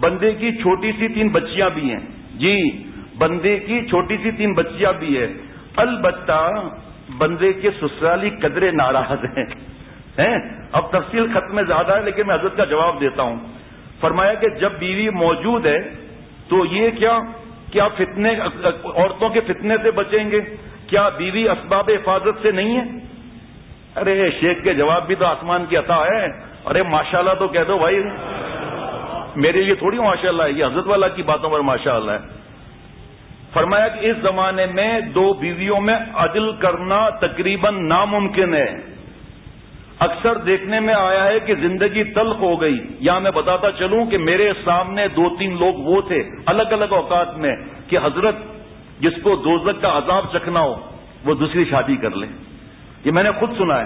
بندے کی چھوٹی سی تین بچیاں بھی ہیں۔ جی بندے کی چھوٹی سی تین بچیاں بھی ہے البتہ بندے کے سسرالی قدرے ناراض ہیں؟ اب تفصیل ختم زیادہ ہے، لیکن میں حضرت کا جواب دیتا ہوں۔ فرمایا کہ جب بیوی موجود ہے تو یہ کیا کیا فتنے، عورتوں کے فتنے سے بچیں گے؟ کیا بیوی اسباب حفاظت سے نہیں ہے؟ ارے، شیخ کے جواب بھی تو آسمان کی عطا ہے۔ ارے، ماشاءاللہ تو کہہ دو بھائی۔ میرے لیے تھوڑی ماشاء اللہ ہے، یہ حضرت والا کی باتوں پر ماشاء اللہ ہے۔ فرمایا کہ اس زمانے میں دو بیویوں میں عدل کرنا تقریباً ناممکن ہے۔ اکثر دیکھنے میں آیا ہے کہ زندگی تلخ ہو گئی۔ یا میں بتاتا چلوں کہ میرے سامنے دو تین لوگ وہ تھے الگ الگ اوقات میں کہ حضرت جس کو دوزک کا عذاب چکھنا ہو، وہ دوسری شادی کر لے یہ میں نے خود سنا ہے۔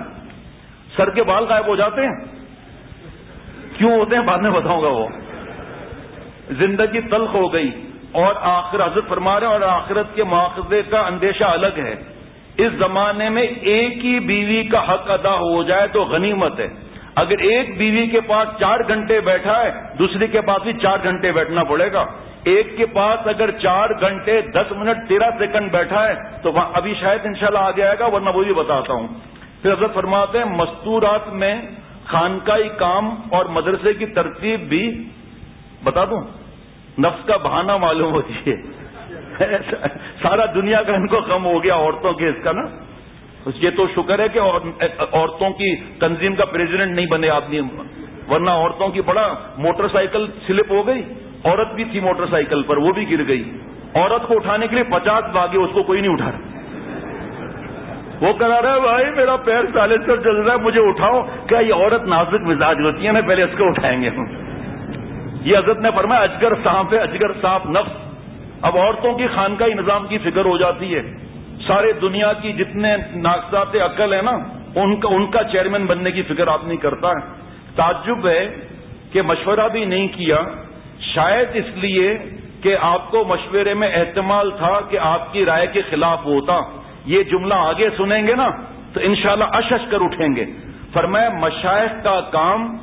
سر کے بال غائب ہو جاتے ہیں۔ کیوں ہوتے ہیں؟ بعد میں بتاؤں گا وہ۔ زندگی تلخ ہو گئی اور آخر، حضرت فرما رہے اور آخرت کے مواخذے کا اندیشہ الگ ہے۔ اس زمانے میں ایک ہی بیوی کا حق ادا ہو جائے تو غنیمت ہے۔ اگر ایک بیوی کے پاس چار گھنٹے بیٹھا ہے دوسری کے پاس بھی چار گھنٹے بیٹھنا پڑے گا۔ ایک کے پاس اگر چار گھنٹے، دس منٹ، تیرہ سیکنڈ بیٹھا ہے، تو وہاں ابھی شاید انشاءاللہ شاء آ جائے گا، ورنہ وہ بھی بتاتا ہوں۔ پھر حضرت فرماتے ہیں، مستورات میں خانقاہی کام اور مدرسے کی ترتیب بھی بتا دوں۔ نفس کا بہانہ معلوم ہوتی ہے (laughs) سارا دنیا کا ان کو کم ہو گیا عورتوں کے اس کا نا۔ یہ تو شکر ہے کہ عورتوں کی تنظیم کا پریزیڈنٹ نہیں بنے آدمی۔ ورنہ عورتوں کی بڑا موٹر سائیکل سلپ ہو گئی۔ عورت بھی تھی موٹر سائیکل پر، وہ بھی گر گئی۔ عورت کو اٹھانے کے لیے پچاس باغے، اس کو کوئی نہیں اٹھا رہا۔ وہ کرا رہا ہے، بھائی، میرا پیر چالیس کر چل رہا ہے، مجھے اٹھاؤ۔ کیا یہ عورت نازک مزاج ہوتی ہے؟ نا پہلے اس کو اٹھائیں گے۔ یہ حضرت نے فرمایا، اجگر صاحب ہے، اجگر صاحب نفس اب عورتوں کی خانقاہی نظام کی فکر ہو جاتی ہے۔ سارے دنیا کی جتنے ناقصات عقل ہیں نا، ان کا ان کا چیئرمین بننے کی فکر آپ نہیں کرتا ہے۔ تعجب ہے کہ مشورہ بھی نہیں کیا۔ شاید اس لیے کہ آپ کو مشورے میں احتمال تھا کہ آپ کی رائے کے خلاف ہوتا۔ یہ جملہ آگے سنیں گے نا، تو انشاءاللہ شاء اشش کر اٹھیں گے۔ فرمائے مشائق کا کام،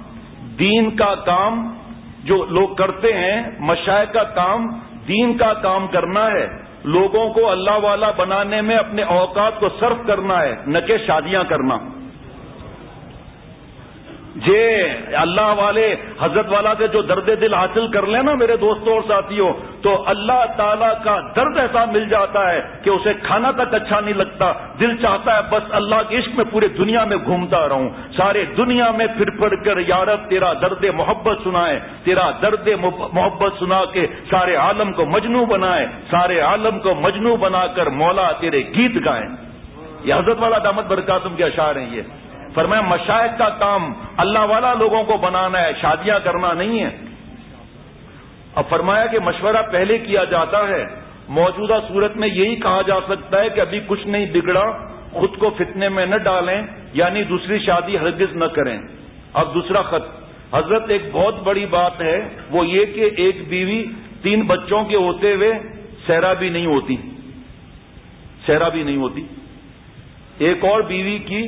دین کا کام، جو لوگ کرتے ہیں، مشائق کا کام دین کا کام کرنا ہے، لوگوں کو اللہ والا بنانے میں اپنے اوقات کو صرف کرنا ہے، نہ کہ شادیاں کرنا۔ جے اللہ والے حضرت والا سے جو درد دل حاصل کر لیں نا میرے دوستوں اور ساتھیوں، تو اللہ تعالیٰ کا درد ایسا مل جاتا ہے کہ اسے کھانا تک اچھا نہیں لگتا۔ دل چاہتا ہے بس اللہ کے عشق میں پورے دنیا میں گھومتا رہوں۔ سارے دنیا میں پھر پڑ کر یارت تیرا درد محبت سنائے۔ تیرا درد محبت سنا کے سارے عالم کو مجنو بنائے۔ سارے عالم کو مجنو بنا کر مولا تیرے گیت گائیں۔ یہ حضرت والا دامت برکاتم کے اشعار ہیں یہ۔ فرمایا مشاہد کا کام اللہ والا لوگوں کو بنانا ہے، شادیاں کرنا نہیں ہے۔ اب فرمایا کہ مشورہ پہلے کیا جاتا ہے۔ موجودہ صورت میں یہی کہا جا سکتا ہے کہ ابھی کچھ نہیں بگڑا، خود کو فتنے میں نہ ڈالیں یعنی دوسری شادی ہرگز نہ کریں۔ اب دوسرا خط۔ حضرت ایک بہت بڑی بات ہے، وہ یہ کہ ایک بیوی تین بچوں کے ہوتے ہوئے سہرا بھی نہیں ہوتی۔ سہرا بھی نہیں ہوتی۔ ایک اور بیوی کی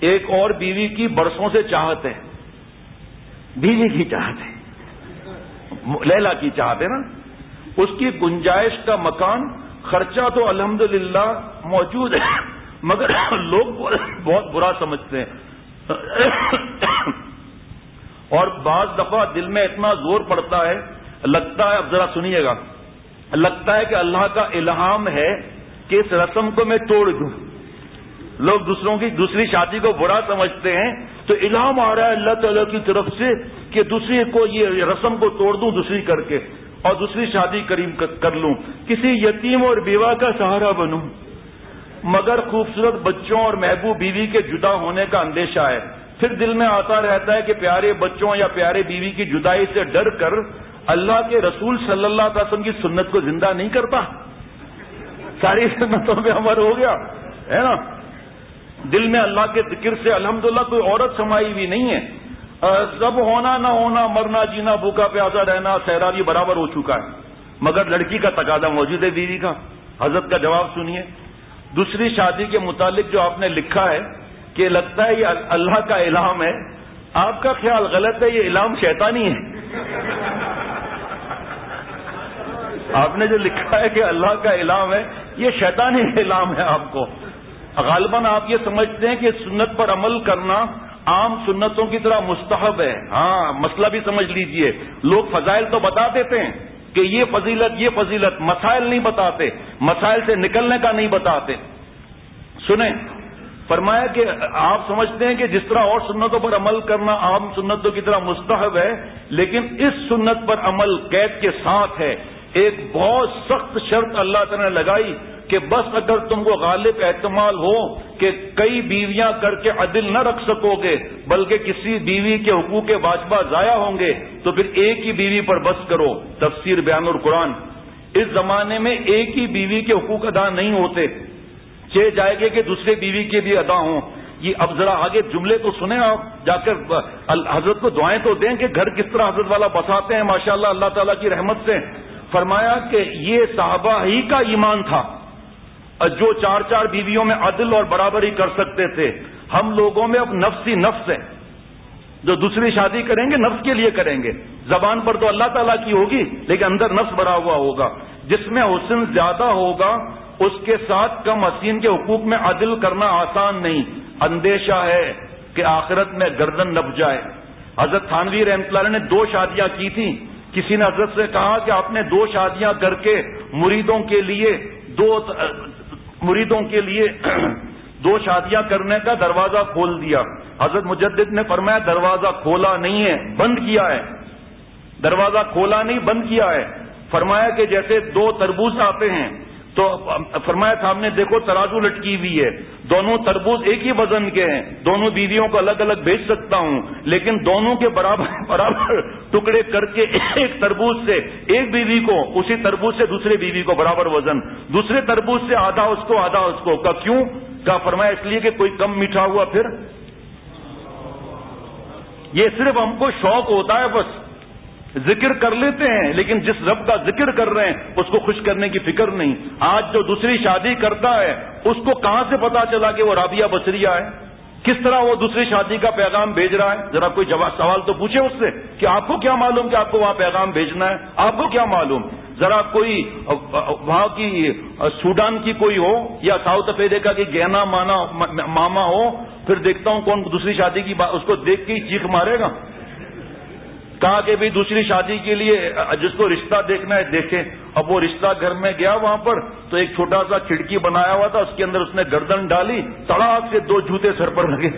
ایک اور بیوی کی برسوں سے چاہت ہے بیوی کی چاہت ہے لیلا کی چاہت ہے نا۔ اس کی گنجائش کا مکان، خرچہ تو الحمدللہ موجود ہے، مگر لوگ بہت برا سمجھتے ہیں۔ اور بعض دفعہ دل میں اتنا زور پڑتا ہے، لگتا ہے، اب ذرا سنیے گا۔ لگتا ہے کہ اللہ کا الہام ہے کہ اس رسم کو میں توڑ دوں۔ لوگ دوسروں کی دوسری شادی کو برا سمجھتے ہیں، تو الہام آ رہا ہے اللہ تعالی کی طرف سے کہ دوسری کو یہ رسم کو توڑ دوں دوسری کر کے اور دوسری شادی کریم کر لوں۔ کسی یتیم اور بیوہ کا سہارا بنوں۔ مگر خوبصورت بچوں اور محبوب بیوی کے جدا ہونے کا اندیشہ ہے۔ پھر دل میں آتا رہتا ہے کہ پیارے بچوں یا پیارے بیوی کی جدائی سے ڈر کر اللہ کے رسول صلی اللہ علیہ وسلم کی سنت کو زندہ نہیں کرتا۔ ساری سنتوں پہ عمر ہو گیا، ہے نا؟ دل میں اللہ کے ذکر سے الحمدللہ کوئی عورت سمائی بھی نہیں ہے۔ سب ہونا نہ ہونا، مرنا جینا، بھوکا پیاسا رہنا، سہرا برابر ہو چکا ہے۔ مگر لڑکی کا تقاضا موجود ہے بیوی کا۔ حضرت کا جواب سنیے۔ دوسری شادی کے متعلق جو آپ نے لکھا ہے کہ لگتا ہے یہ اللہ کا الہام ہے، آپ کا خیال غلط ہے، یہ الہام شیطانی ہے۔ آپ نے جو لکھا ہے کہ اللہ کا الہام ہے، یہ شیطانی الہام ہے آپ کو۔ غالباً آپ یہ سمجھتے ہیں کہ سنت پر عمل کرنا عام سنتوں کی طرح مستحب ہے۔ ہاں مسئلہ بھی سمجھ لیجیے۔ لوگ فضائل تو بتا دیتے ہیں کہ یہ فضیلت یہ فضیلت۔ مسائل نہیں بتاتے، مسائل سے نکلنے کا نہیں بتاتے۔ سنیں، فرمایا کہ آپ سمجھتے ہیں کہ جس طرح اور سنتوں پر عمل کرنا عام سنتوں کی طرح مستحب ہے، لیکن اس سنت پر عمل قید کے ساتھ ہے۔ ایک بہت سخت شرط اللہ تعالی نے لگائی کہ بس اگر تم کو غالب احتمال ہو کہ کئی بیویاں کر کے عدل نہ رکھ سکو گے، بلکہ کسی بیوی کے حقوق واجبہ ضائع ہوں گے، تو پھر ایک ہی بیوی پر بس کرو، تفسیر بیان القرآن۔ اس زمانے میں ایک ہی بیوی کے حقوق ادا نہیں ہوتے۔ چھ جائے گے کہ دوسرے بیوی کے بھی ادا ہوں۔ یہ اب ذرا آگے جملے تو سنیں آپ، جا کر حضرت کو دعائیں تو دیں کہ گھر کس طرح حضرت والا بساتے ہیں، ماشاءاللہ اللہ اللہ تعالیٰ کی رحمت سے۔ فرمایا کہ یہ صحابہ ہی کا ایمان تھا۔ جو چار چار بیویوں میں عدل اور برابری کر سکتے تھے، ہم لوگوں میں اب نفسی نفس ہے جو دوسری شادی کریں گے، نفس کے لیے کریں گے۔ زبان پر تو اللہ تعالیٰ کی ہوگی، لیکن اندر نفس بھرا ہوا ہوگا۔ جس میں حسن زیادہ ہوگا، اس کے ساتھ کم حسین کے حقوق میں عدل کرنا آسان نہیں۔ اندیشہ ہے کہ آخرت میں گردن نب جائے۔ حضرت تھانوی رحمت اللہ نے دو شادیاں کی تھیں۔ کسی نے حضرت سے کہا کہ آپ نے دو شادیاں کر کے مریدوں کے لیے دو مریدوں کے لیے دو شادیاں کرنے کا دروازہ کھول دیا۔ حضرت مجدد نے فرمایا، دروازہ کھولا نہیں ہے، بند کیا ہے۔ دروازہ کھولا نہیں، بند کیا ہے۔ فرمایا کہ جیسے دو تربوز آتے ہیں تو فرمایا تھا ہم نے دیکھو ترازو لٹکی ہوئی ہے۔ دونوں تربوز ایک ہی وزن کے ہیں۔ دونوں بیویوں کو الگ الگ بھیج سکتا ہوں۔ لیکن دونوں کے برابر (laughs) برابر ٹکڑے کر کے ایک تربوز سے ایک بیوی کو، اسی تربوز سے دوسرے بیوی کو برابر وزن۔ دوسرے تربوز سے آدھا اس کو، آدھا اس کو۔ کا کیوں؟ کا فرمایا اس لیے کہ کوئی کم میٹھا ہوا پھر۔ یہ صرف ہم کو شوق ہوتا ہے بس۔ ذکر کر لیتے ہیں، لیکن جس رب کا ذکر کر رہے ہیں، اس کو خوش کرنے کی فکر نہیں۔ آج جو دوسری شادی کرتا ہے، اس کو کہاں سے پتا چلا کہ وہ رابعہ بسریا ہے؟ کس طرح وہ دوسری شادی کا پیغام بھیج رہا ہے؟ ذرا کوئی جواب سوال تو پوچھے اس سے کہ آپ کو کیا معلوم کہ آپ کو وہاں پیغام بھیجنا ہے؟ آپ کو کیا معلوم؟ ذرا کوئی وہاں کی سوڈان کی کوئی ہو یا ساؤتھ افریقہ کی گہنا مانا ماما ہو، پھر دیکھتا ہوں کون دوسری شادی کی اس کو دیکھ کے ہی چیخ مارے گا۔ کہا کہ بھی دوسری شادی کے لیے، جس کو رشتہ دیکھنا ہے، دیکھیں۔ اب وہ رشتہ گھر میں گیا وہاں پر، تو ایک چھوٹا سا کھڑکی بنایا ہوا تھا، اس کے اندر اس نے گردن ڈالی، تڑاک سے دو جوتے سر پر لگے۔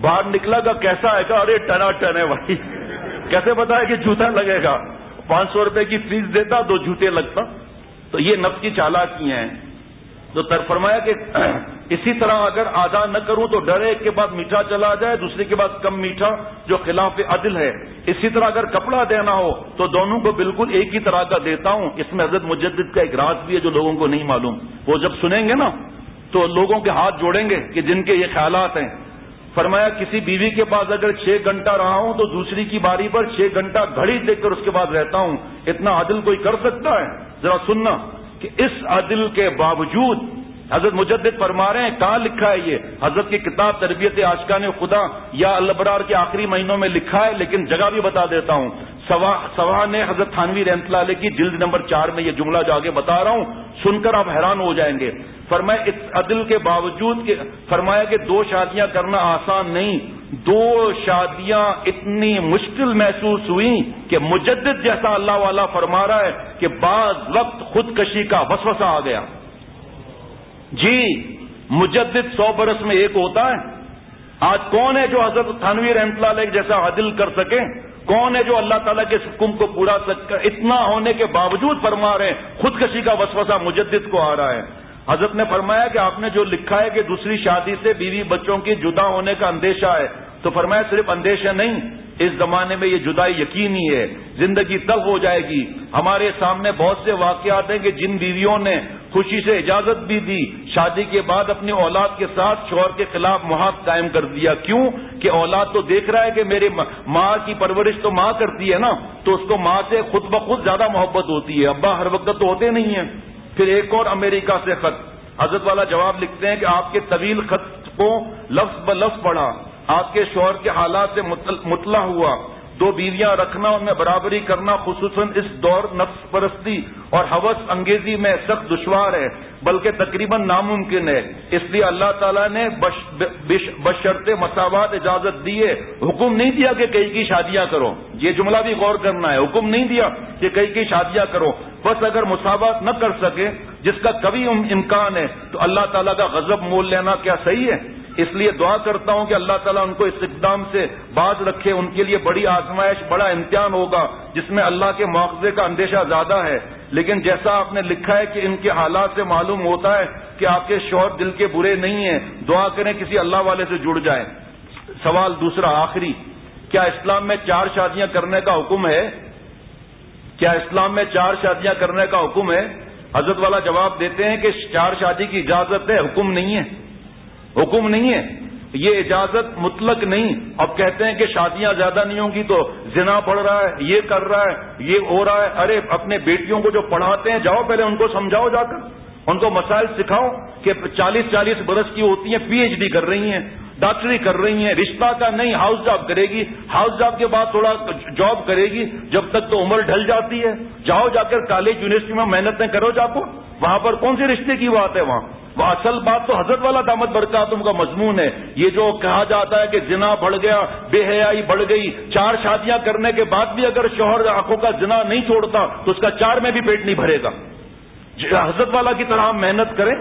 باہر نکلا گا، کیسا ہے ارے، ٹنا ٹن ہے بھائی۔ کیسے بتایا کہ جوتا لگے گا؟ پانچ سو روپے کی فیس دیتا، دو جوتے لگتا۔ تو یہ نفس کی چالاکیاں ہیں۔ تو تر فرمایا کہ (clears throat) اسی طرح اگر آدھا نہ کروں تو ڈر ایک کے بعد میٹھا چلا جائے، دوسرے کے بعد کم میٹھا، جو خلاف عدل ہے۔ اسی طرح اگر کپڑا دینا ہو تو دونوں کو بالکل ایک ہی طرح کا دیتا ہوں۔ اس میں حضرت مجدد کا ایک راز بھی ہے جو لوگوں کو نہیں معلوم۔ وہ جب سنیں گے نا تو لوگوں کے ہاتھ جوڑیں گے کہ جن کے یہ خیالات ہیں۔ فرمایا کسی بیوی کے پاس اگر چھ گھنٹہ رہا ہوں تو دوسری کی باری پر چھ گھنٹہ گھڑی دیکھ کر اس کے بعد رہتا ہوں۔ اتنا عدل کوئی کر سکتا ہے؟ ذرا سننا۔ کہ اس عدل کے باوجود حضرت مجدد فرما رہے ہیں، کہاں لکھا ہے یہ؟ حضرت کی کتاب تربیت آشکان خدا یا البرار کے آخری مہینوں میں لکھا ہے، لیکن جگہ بھی بتا دیتا ہوں۔ سوا نے حضرت تھانوی رحمت اللہ علیہ کی جلد نمبر چار میں یہ جملہ جو آگے بتا رہا ہوں۔ سن کر آپ حیران ہو جائیں گے۔ فرمایا، اس عدل کے باوجود فرمایا کہ دو شادیاں کرنا آسان نہیں، دو شادیاں اتنی مشکل محسوس ہوئی کہ مجدد جیسا اللہ والا فرما رہا ہے کہ بعض وقت خودکشی کا وسوسہ آ گیا۔ جی مجدد سو برس میں ایک ہوتا ہے۔ آج کون ہے جو حضرت تھانوی رحمت اللہ علیہ جیسا عدل کر سکے؟ کون ہے جو اللہ تعالیٰ کے حکم کو پورا اتنا ہونے کے باوجود فرما رہے ہیں؟ خودکشی کا وسوسہ مجدد کو آ رہا ہے۔ حضرت نے فرمایا کہ آپ نے جو لکھا ہے کہ دوسری شادی سے بیوی بچوں کی جدا ہونے کا اندیشہ ہے، تو فرمایا صرف اندیشہ نہیں، اس زمانے میں یہ جدائی یقینی ہے، زندگی تب ہو جائے گی۔ ہمارے سامنے بہت سے واقعات ہیں کہ جن بیویوں نے خوشی سے اجازت بھی دی، شادی کے بعد اپنی اولاد کے ساتھ شوہر کے خلاف محاذ قائم کر دیا۔ کیوں؟ کہ اولاد تو دیکھ رہا ہے کہ میرے ماں کی پرورش تو ماں کرتی ہے نا، تو اس کو ماں سے خود بخود زیادہ محبت ہوتی ہے۔ ابا ہر وقت تو ہوتے نہیں ہیں۔ پھر ایک اور امریکہ سے خط۔ حضرت والا جواب لکھتے ہیں کہ آپ کے طویل خط کو لفظ بلفظ پڑھا، آپ کے شوہر کے حالات سے مطلع ہوا۔ دو بیویاں رکھنا، ان میں برابری کرنا، خصوصاً اس دور نفس پرستی اور حوث انگیزی میں سخت دشوار ہے، بلکہ تقریباً ناممکن ہے۔ اس لیے اللہ تعالیٰ نے بشرط مساوات اجازت دیے۔ حکم نہیں دیا کہ کئی کی شادیاں کرو۔ یہ جملہ بھی غور کرنا ہے۔ حکم نہیں دیا کہ کئی کی شادیاں کرو۔ بس اگر مساوات نہ کر سکے، جس کا کبھی امکان ہے، تو اللہ تعالیٰ کا غضب مول لینا کیا صحیح ہے؟ اس لیے دعا کرتا ہوں کہ اللہ تعالیٰ ان کو اس اقدام سے باز رکھے، ان کے لیے بڑی آزمائش، بڑا امتحان ہوگا، جس میں اللہ کے معاوضے کا اندیشہ زیادہ ہے۔ لیکن جیسا آپ نے لکھا ہے کہ ان کے حالات سے معلوم ہوتا ہے کہ آپ کے شوہر دل کے برے نہیں ہیں، دعا کریں کسی اللہ والے سے جڑ جائیں۔ سوال دوسرا، آخری، کیا اسلام میں چار شادیاں کرنے کا حکم ہے؟ کیا اسلام میں چار شادیاں کرنے کا حکم ہے؟ حضرت والا جواب دیتے ہیں کہ چار شادی کی اجازت ہے، حکم نہیں ہے۔ حکم نہیں ہے، یہ اجازت مطلق نہیں۔ اب کہتے ہیں کہ شادیاں زیادہ نہیں ہوں گی تو زنا پڑ رہا ہے، یہ کر رہا ہے، یہ ہو رہا ہے۔ ارے، اپنے بیٹیوں کو جو پڑھاتے ہیں، جاؤ پہلے ان کو سمجھاؤ جا کر، ان کو مسائل سکھاؤ کہ چالیس چالیس برس کی ہوتی ہیں، پی ایچ ڈی کر رہی ہیں۔ ڈاکٹری کر رہی ہیں، رشتہ کا نہیں ہاؤس جاب کرے گی۔ ہاؤس جاب کے بعد تھوڑا جاب کرے گی، جب تک تو عمر ڈھل جاتی ہے۔ جاؤ جا کر کالج یونیورسٹی میں محنتیں کرو جا کو وہاں پر کون سی رشتے کی بات ہے وہاں؟ وہ اصل بات تو حضرت والا دامت برکاتم کا مضمون ہے۔ یہ جو کہا جاتا ہے کہ جنا بڑھ گیا، بے حیائی بڑھ گئی، چار شادیاں کرنے کے بعد بھی اگر شوہر آنکھوں کا جنا نہیں چھوڑتا، تو اس کا چار میں بھی پیٹ نہیں بھرے گا۔ حضرت والا کی طرح ہم محنت کریں۔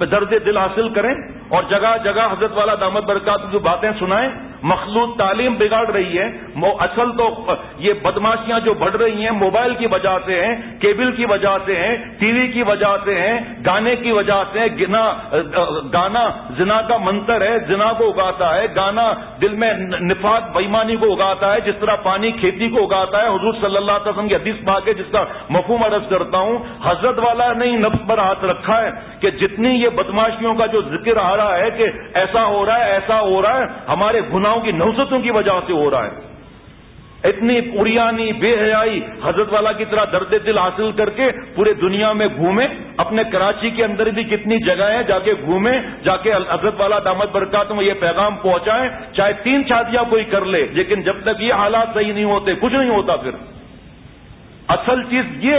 درد دل حاصل کریں اور جگہ جگہ حضرت والا دامت برکات جو باتیں سنائیں مخلوط تعلیم بگاڑ رہی ہے۔ اصل تو یہ بدماشیاں جو بڑھ رہی ہیں، موبائل کی وجہ سے ہیں، کیبل کی وجہ سے ہیں، ٹی وی کی وجہ سے ہیں، گانے کی وجہ سے گنا گانا زنا کا منتر ہے، زنا کو اگاتا ہے۔ گانا دل میں نفاق بےمانی کو اگاتا ہے، جس طرح پانی کھیتی کو اگاتا ہے۔ حضور صلی اللہ علیہ وسلم کی حدیث پاک ہے، جس کا مفہوم عرض کرتا ہوں۔ حضرت والا نے نفس پر ہاتھ رکھا ہے کہ جتنی یہ بدماشیوں کا جو ذکر آ رہا ہے کہ ایسا ہو رہا ہے، ایسا ہو رہا ہے، ہمارے گناہوں کی نوزتوں کی وجہ سے ہو رہا ہے۔ اتنی پریانی بے حیائی حضرت والا کی طرح درد دل حاصل کر کے پورے دنیا میں گھومے۔ اپنے کراچی کے اندر بھی کتنی جگہ ہیں جا کے گھومے، جا کے حضرت والا دامت برکات میں یہ پیغام پہنچائیں۔ چاہے تین شادیاں کوئی کر لے، لیکن جب تک یہ حالات صحیح نہیں ہوتے، کچھ نہیں ہوتا پھر۔ اصل چیز یہ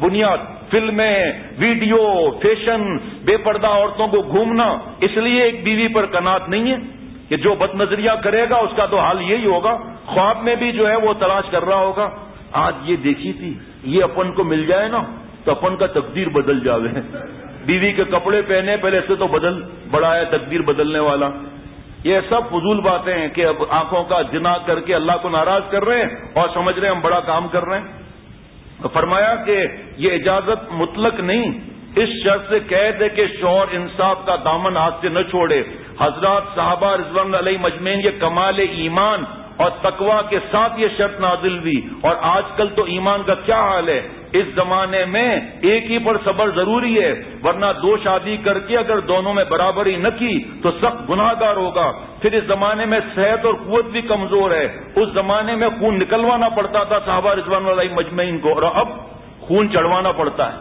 بنیاد، فلمیں، ویڈیو، فیشن، بے پردہ عورتوں کو گھومنا، اس لیے ایک بیوی پر کنات نہیں ہے۔ کہ جو بد نظریہ کرے گا، اس کا تو حال یہی ہوگا۔ خواب میں بھی جو ہے وہ تلاش کر رہا ہوگا۔ آج یہ دیکھی تھی، یہ اپن کو مل جائے نا، تو اپن کا تقدیر بدل جاوے۔ بیوی کے کپڑے پہنے، پہلے سے تو بدل، بڑا ہے، تقدیر بدلنے والا۔ یہ سب فضول باتیں ہیں کہ اب آنکھوں کا جنا کر کے اللہ کو ناراض کر رہے ہیں اور سمجھ رہے ہیں ہم بڑا کام کر رہے ہیں۔ فرمایا کہ یہ اجازت مطلق نہیں، اس شرط سے قید ہے کہ شور انصاف کا دامن ہاتھ سے نہ چھوڑے۔ حضرات صحابہ رضوان علیہ مجمین یہ کمال ایمان اور تقوا کے ساتھ یہ شرط نازل ہوئی اور آج کل تو ایمان کا کیا حال ہے؟ اس زمانے میں ایک ہی پر صبر ضروری ہے، ورنہ دو شادی کر کے اگر دونوں میں برابری نہ کی تو سخت گناہ گار ہوگا۔ پھر اس زمانے میں صحت اور قوت بھی کمزور ہے۔ اس زمانے میں خون نکلوانا پڑتا تھا صحابہ رضوان والا مجمعین کو اور اب خون چڑھوانا پڑتا ہے۔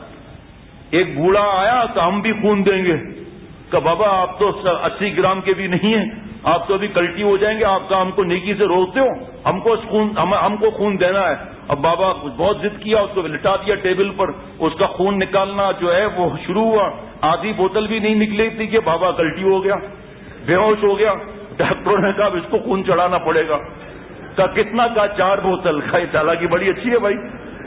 ایک بوڑھا آیا تو ہم بھی خون دیں گے۔ کہ بابا آپ تو اسی گرام کے بھی نہیں ہیں، آپ تو ابھی کلٹی ہو جائیں گے، آپ کا ہم کو نیکی سے روکتے ہو ہم کو خون، ہم کو خون دینا ہے۔ اب بابا بہت ضد کیا، اس کو لٹا دیا ٹیبل پر، اس کا خون نکالنا جو ہے وہ شروع ہوا۔ آدھی بوتل بھی نہیں نکلی تھی کہ بابا کلٹی ہو گیا، بے ہوش ہو گیا۔ ڈاکٹروں نے کہا اس کو خون چڑھانا پڑے گا۔ کا کتنا کا چار بوتل؟ چالاکی بڑی اچھی ہے بھائی۔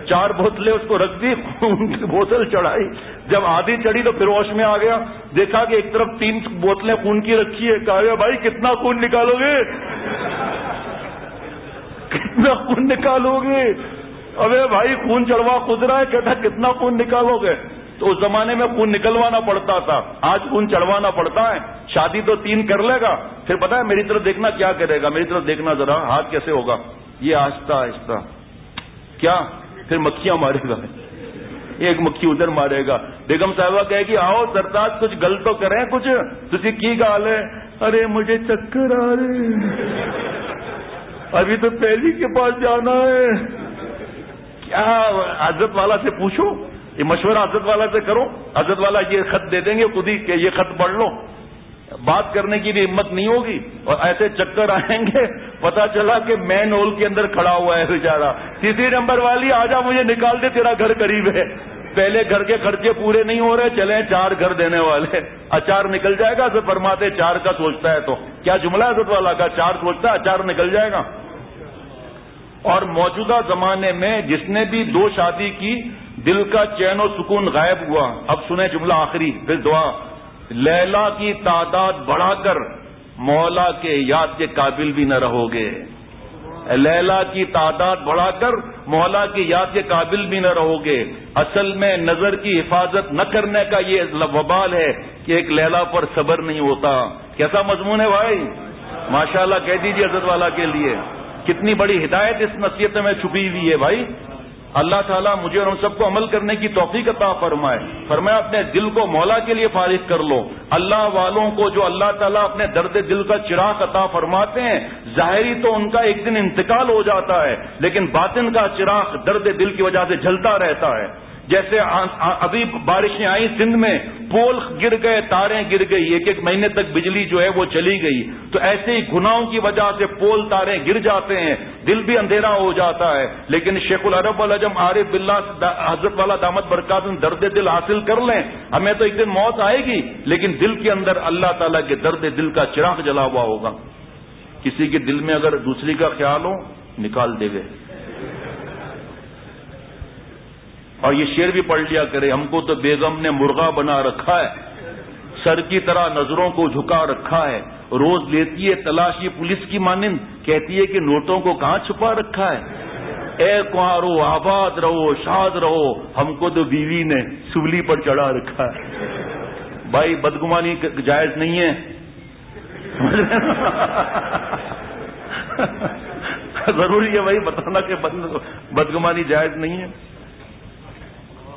چار بوتلیں اس کو رکھ دی، خون کی بوتل چڑھائی۔ جب آدھی چڑھی تو پھر ہوش میں آ گیا۔ دیکھا کہ ایک طرف تین بوتلیں خون کی رکھی ہے کہا بھائی، کتنا خون نکالو گے؟ کتنا خون نکالو گے؟ ابے بھائی، خون چڑھوا خود رہا ہے، کہتا کتنا خون نکالو گے؟ تو اس زمانے میں خون نکلوانا پڑتا تھا۔ آج خون چڑھوانا پڑتا ہے۔ شادی تو تین کر لے گا۔ پھر پتا ہے، میری طرف دیکھنا کیا کرے گا؟ میری طرف دیکھنا ذرا، ہاتھ کیسے ہوگا؟ یہ آہستہ آہستہ۔ کیا؟ پھر مکھیاں مارے گا۔ ایک مکھی ادھر مارے گا۔ بیگم صاحبہ کہے گی، آؤ سرتاج کچھ گل تو کریں، کچھ تھی کی گال ہے؟ ارے، مجھے چکر آ رہے ابھی تو پہلی کے پاس جانا ہے۔ کیا حضرت والا سے پوچھو یہ مشورہ حضرت والا سے کرو حضرت والا یہ خط دے دیں گے، خود ہی کہ یہ خط پڑھ لو۔ بات کرنے کی بھی ہمت نہیں ہوگی اور ایسے چکر آئیں گے، پتا چلا کہ مین ہول کے اندر کھڑا ہوا ہے بیچارا تیسری نمبر والی آجا مجھے نکال دے، تیرا گھر قریب ہے۔ پہلے گھر کے خرچے پورے نہیں ہو رہے چلے چار گھر دینے والے۔ اچار نکل جائے گا سر فرماتے چار کا سوچتا ہے تو۔ کیا جملہ ہے والا کا؟ چار سوچتا ہے، اچار نکل جائے گا۔ اور موجودہ زمانے میں جس نے بھی دو شادی کی، دل کا چین و سکون غائب ہوا۔ اب سنیں جملہ آخری، پھر دعا۔ لیلا کی تعداد بڑھا کر مولا کے یاد کے قابل بھی نہ رہو گے۔ لیلا کی تعداد بڑھا کر مولا کی یاد کے قابل بھی نہ رہو گے۔ اصل میں نظر کی حفاظت نہ کرنے کا یہ وبال ہے کہ ایک لیلا پر صبر نہیں ہوتا۔ کیسا مضمون ہے بھائی؟ ماشاء اللہ کہہ دیجیے عزت والا کے لیے۔ کتنی بڑی ہدایت اس نصیحت میں چھپی ہوئی ہے بھائی۔ اللہ تعالیٰ مجھے اور ہم سب کو عمل کرنے کی توفیق عطا فرمائے۔ فرمایا، اپنے دل کو مولا کے لیے فارغ کر لو۔ اللہ والوں کو جو اللہ تعالیٰ اپنے درد دل کا چراغ عطا فرماتے ہیں، ظاہری تو ان کا ایک دن انتقال ہو جاتا ہے، لیکن باطن کا چراغ درد دل کی وجہ سے جلتا رہتا ہے۔ جیسے ابھی بارشیں آئی سندھ میں پول گر گئے، تاریں گر گئی، ایک ایک مہینے تک بجلی جو ہے وہ چلی گئی۔ تو ایسے ہی گناہوں کی وجہ سے پول تاریں گر جاتے ہیں، دل بھی اندھیرا ہو جاتا ہے۔ لیکن شیخ العرب الجم عارف بلّہ حضرت والا دامت برکات درد دل حاصل کر لیں۔ ہمیں تو ایک دن موت آئے گی، لیکن دل کے اندر اللہ تعالیٰ کے درد دل کا چراغ جلا ہوا ہوگا۔ کسی کے دل میں اگر دوسری کا خیال ہو، نکال دے گئے۔ اور یہ شیر بھی پڑھ لیا کرے، ہم کو تو بیگم نے مرغا بنا رکھا ہے۔ سر کی طرح نظروں کو جھکا رکھا ہے۔ روز لیتی ہے تلاشی پولیس کی مانند، کہتی ہے کہ نوٹوں کو کہاں چھپا رکھا ہے؟ اے کارو آباد رہو، شاد رہو۔ ہم کو تو بیوی نے سولی پر چڑھا رکھا ہے۔ بھائی، بدگمانی جائز نہیں ہے۔ (laughs) ضروری ہے بھائی، بتانا کہ بدگمانی جائز نہیں ہے۔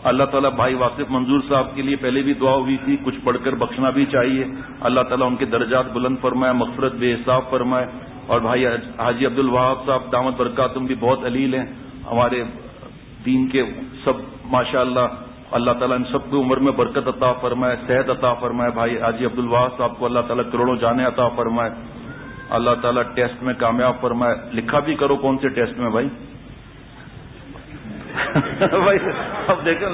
اللہ تعالیٰ بھائی واقف منظور صاحب کے لیے پہلے بھی دعا ہوئی تھی، کچھ پڑھ کر بخشنا بھی چاہیے۔ اللہ تعالیٰ ان کے درجات بلند فرمائے، مغفرت، بے حساب فرمائے۔ اور بھائی حاجی عبد الوہاب صاحب دامت برکاتم بھی بہت علیل ہیں۔ ہمارے دین کے سب ماشاء اللہ اللہ تعالیٰ ان سب کی عمر میں برکت عطا فرمائے، صحت عطا فرمائے۔ بھائی حاجی عبد الوہاب صاحب کو اللہ تعالیٰ کروڑوں جانے عطا فرمائے۔ اللہ تعالیٰ ٹیسٹ میں کامیاب فرمائے۔ لکھا بھی کرو کون سے ٹیسٹ میں بھائی؟ بھائی، اب دیکھیں،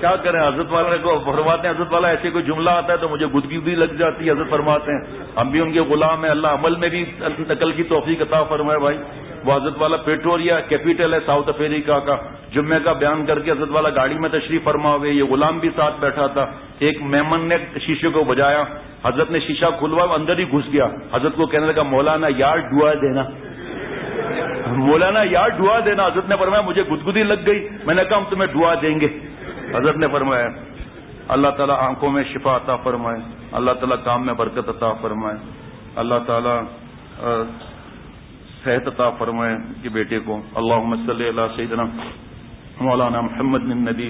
کیا کریں؟ حضرت والے کو فرماتے ہیں، حضرت والا ایسے کوئی جملہ آتا ہے تو مجھے گدگی بھی لگ جاتی ہے، حضرت فرماتے ہیں۔ ہم بھی ان کے غلام ہیں، اللہ عمل میں بھی نقل کی توفیق عطا فرمائے بھائی۔ وہ حضرت والا پیٹرولیا کیپیٹل ہے، ساؤتھ افریقہ کا۔ جمعے کا بیان کر کے حضرت والا گاڑی میں تشریف فرما ہوئے یہ غلام بھی ساتھ بیٹھا تھا۔ ایک میمن نے شیشے کو بجایا، حضرت نے شیشہ کھلوا اندر ہی گھس گیا۔ حضرت کو کہنے لگا، مولانا، یار ڈوا دینا۔ مولانا یار دعا دینا، حضرت نے فرمایا مجھے گدگدی لگ گئی۔ میں نے کہا ہم تمہیں دعا دیں گے۔ حضرت نے فرمایا، اللہ تعالیٰ آنکھوں میں شفا عطا فرمائے، اللہ تعالیٰ کام میں برکت عطا فرمائے، اللہ تعالیٰ صحت عطا فرمائے کہ بیٹے کو۔ اللہ صلی اللہ سیدنا مولانا محمد نبی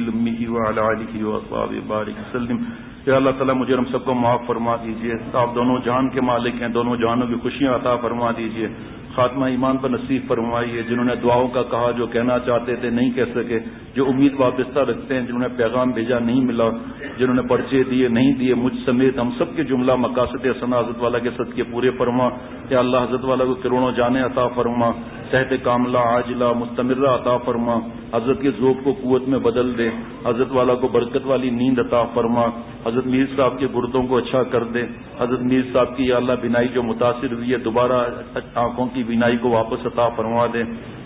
بارک وسلم۔ یا اللہ تعالیٰ مجھے ہم سب کو معاف فرما دیجیے آپ دونوں جان کے مالک ہیں، دونوں جانوں کی خوشیاں عطا فرما دیجیے خاتمہ ایمان پر نصیب فرمائی ہے، جنہوں نے دعاؤں کا کہا جو کہنا چاہتے تھے، نہیں کہہ سکے۔ جو امید وابستہ رکھتے ہیں، جنہوں نے پیغام بھیجا نہیں ملا، جنہوں نے پرچے دیے نہیں دیے، مجھ سمیت ہم سب کے جملہ مقاصد ثنا حضرت والا کے سد کے پورے فرما، یا اللہ حضرت والا کو کروڑوں جانے عطا فرما صحت کاملہ عاجلہ مستمرہ عطا فرما، حضرت کے ذوق کو قوت میں بدل دے، حضرت والا کو برکت والی نیند عطا فرما، حضرت میر صاحب کے گردوں کو اچھا کر دے، حضرت میر صاحب کی یا اللہ بینائی جو متاثر ہوئی ہے، دوبارہ آنکھوں کی بینائی کو واپس عطا فرما دے۔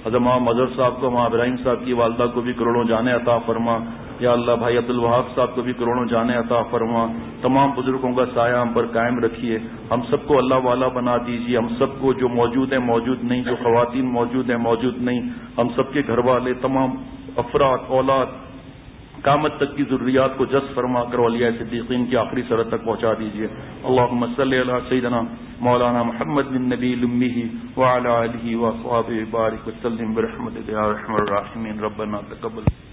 حضرت ماں مظہر صاحب کو ماں ابراہیم صاحب کی والدہ کو بھی کروڑوں جانے عطا فرما۔ یا اللہ بھائی عبد الوہاب صاحب کو بھی کروڑوں جانے عطا فرما۔ تمام بزرگوں کا سایہ ہم پر قائم رکھیے۔ ہم سب کو اللہ والا بنا دیجیے۔ ہم سب کو جو موجود ہیں موجود نہیں، جو خواتین موجود ہیں موجود نہیں۔ ہم سب کے گھر والے، تمام افراد، اولاد قامت تک کی ضروریات کو جس فرما کر ولیہ صدیقین کی آخری سرحد تک پہنچا دیجیے اللہ صلی اللہ سیدنا مولانا محمد بن نبی لمی وعلى آلہ وصحابہ بارک وسلم برحمتہ یا رحم الراحمین۔ ربنا تقبل۔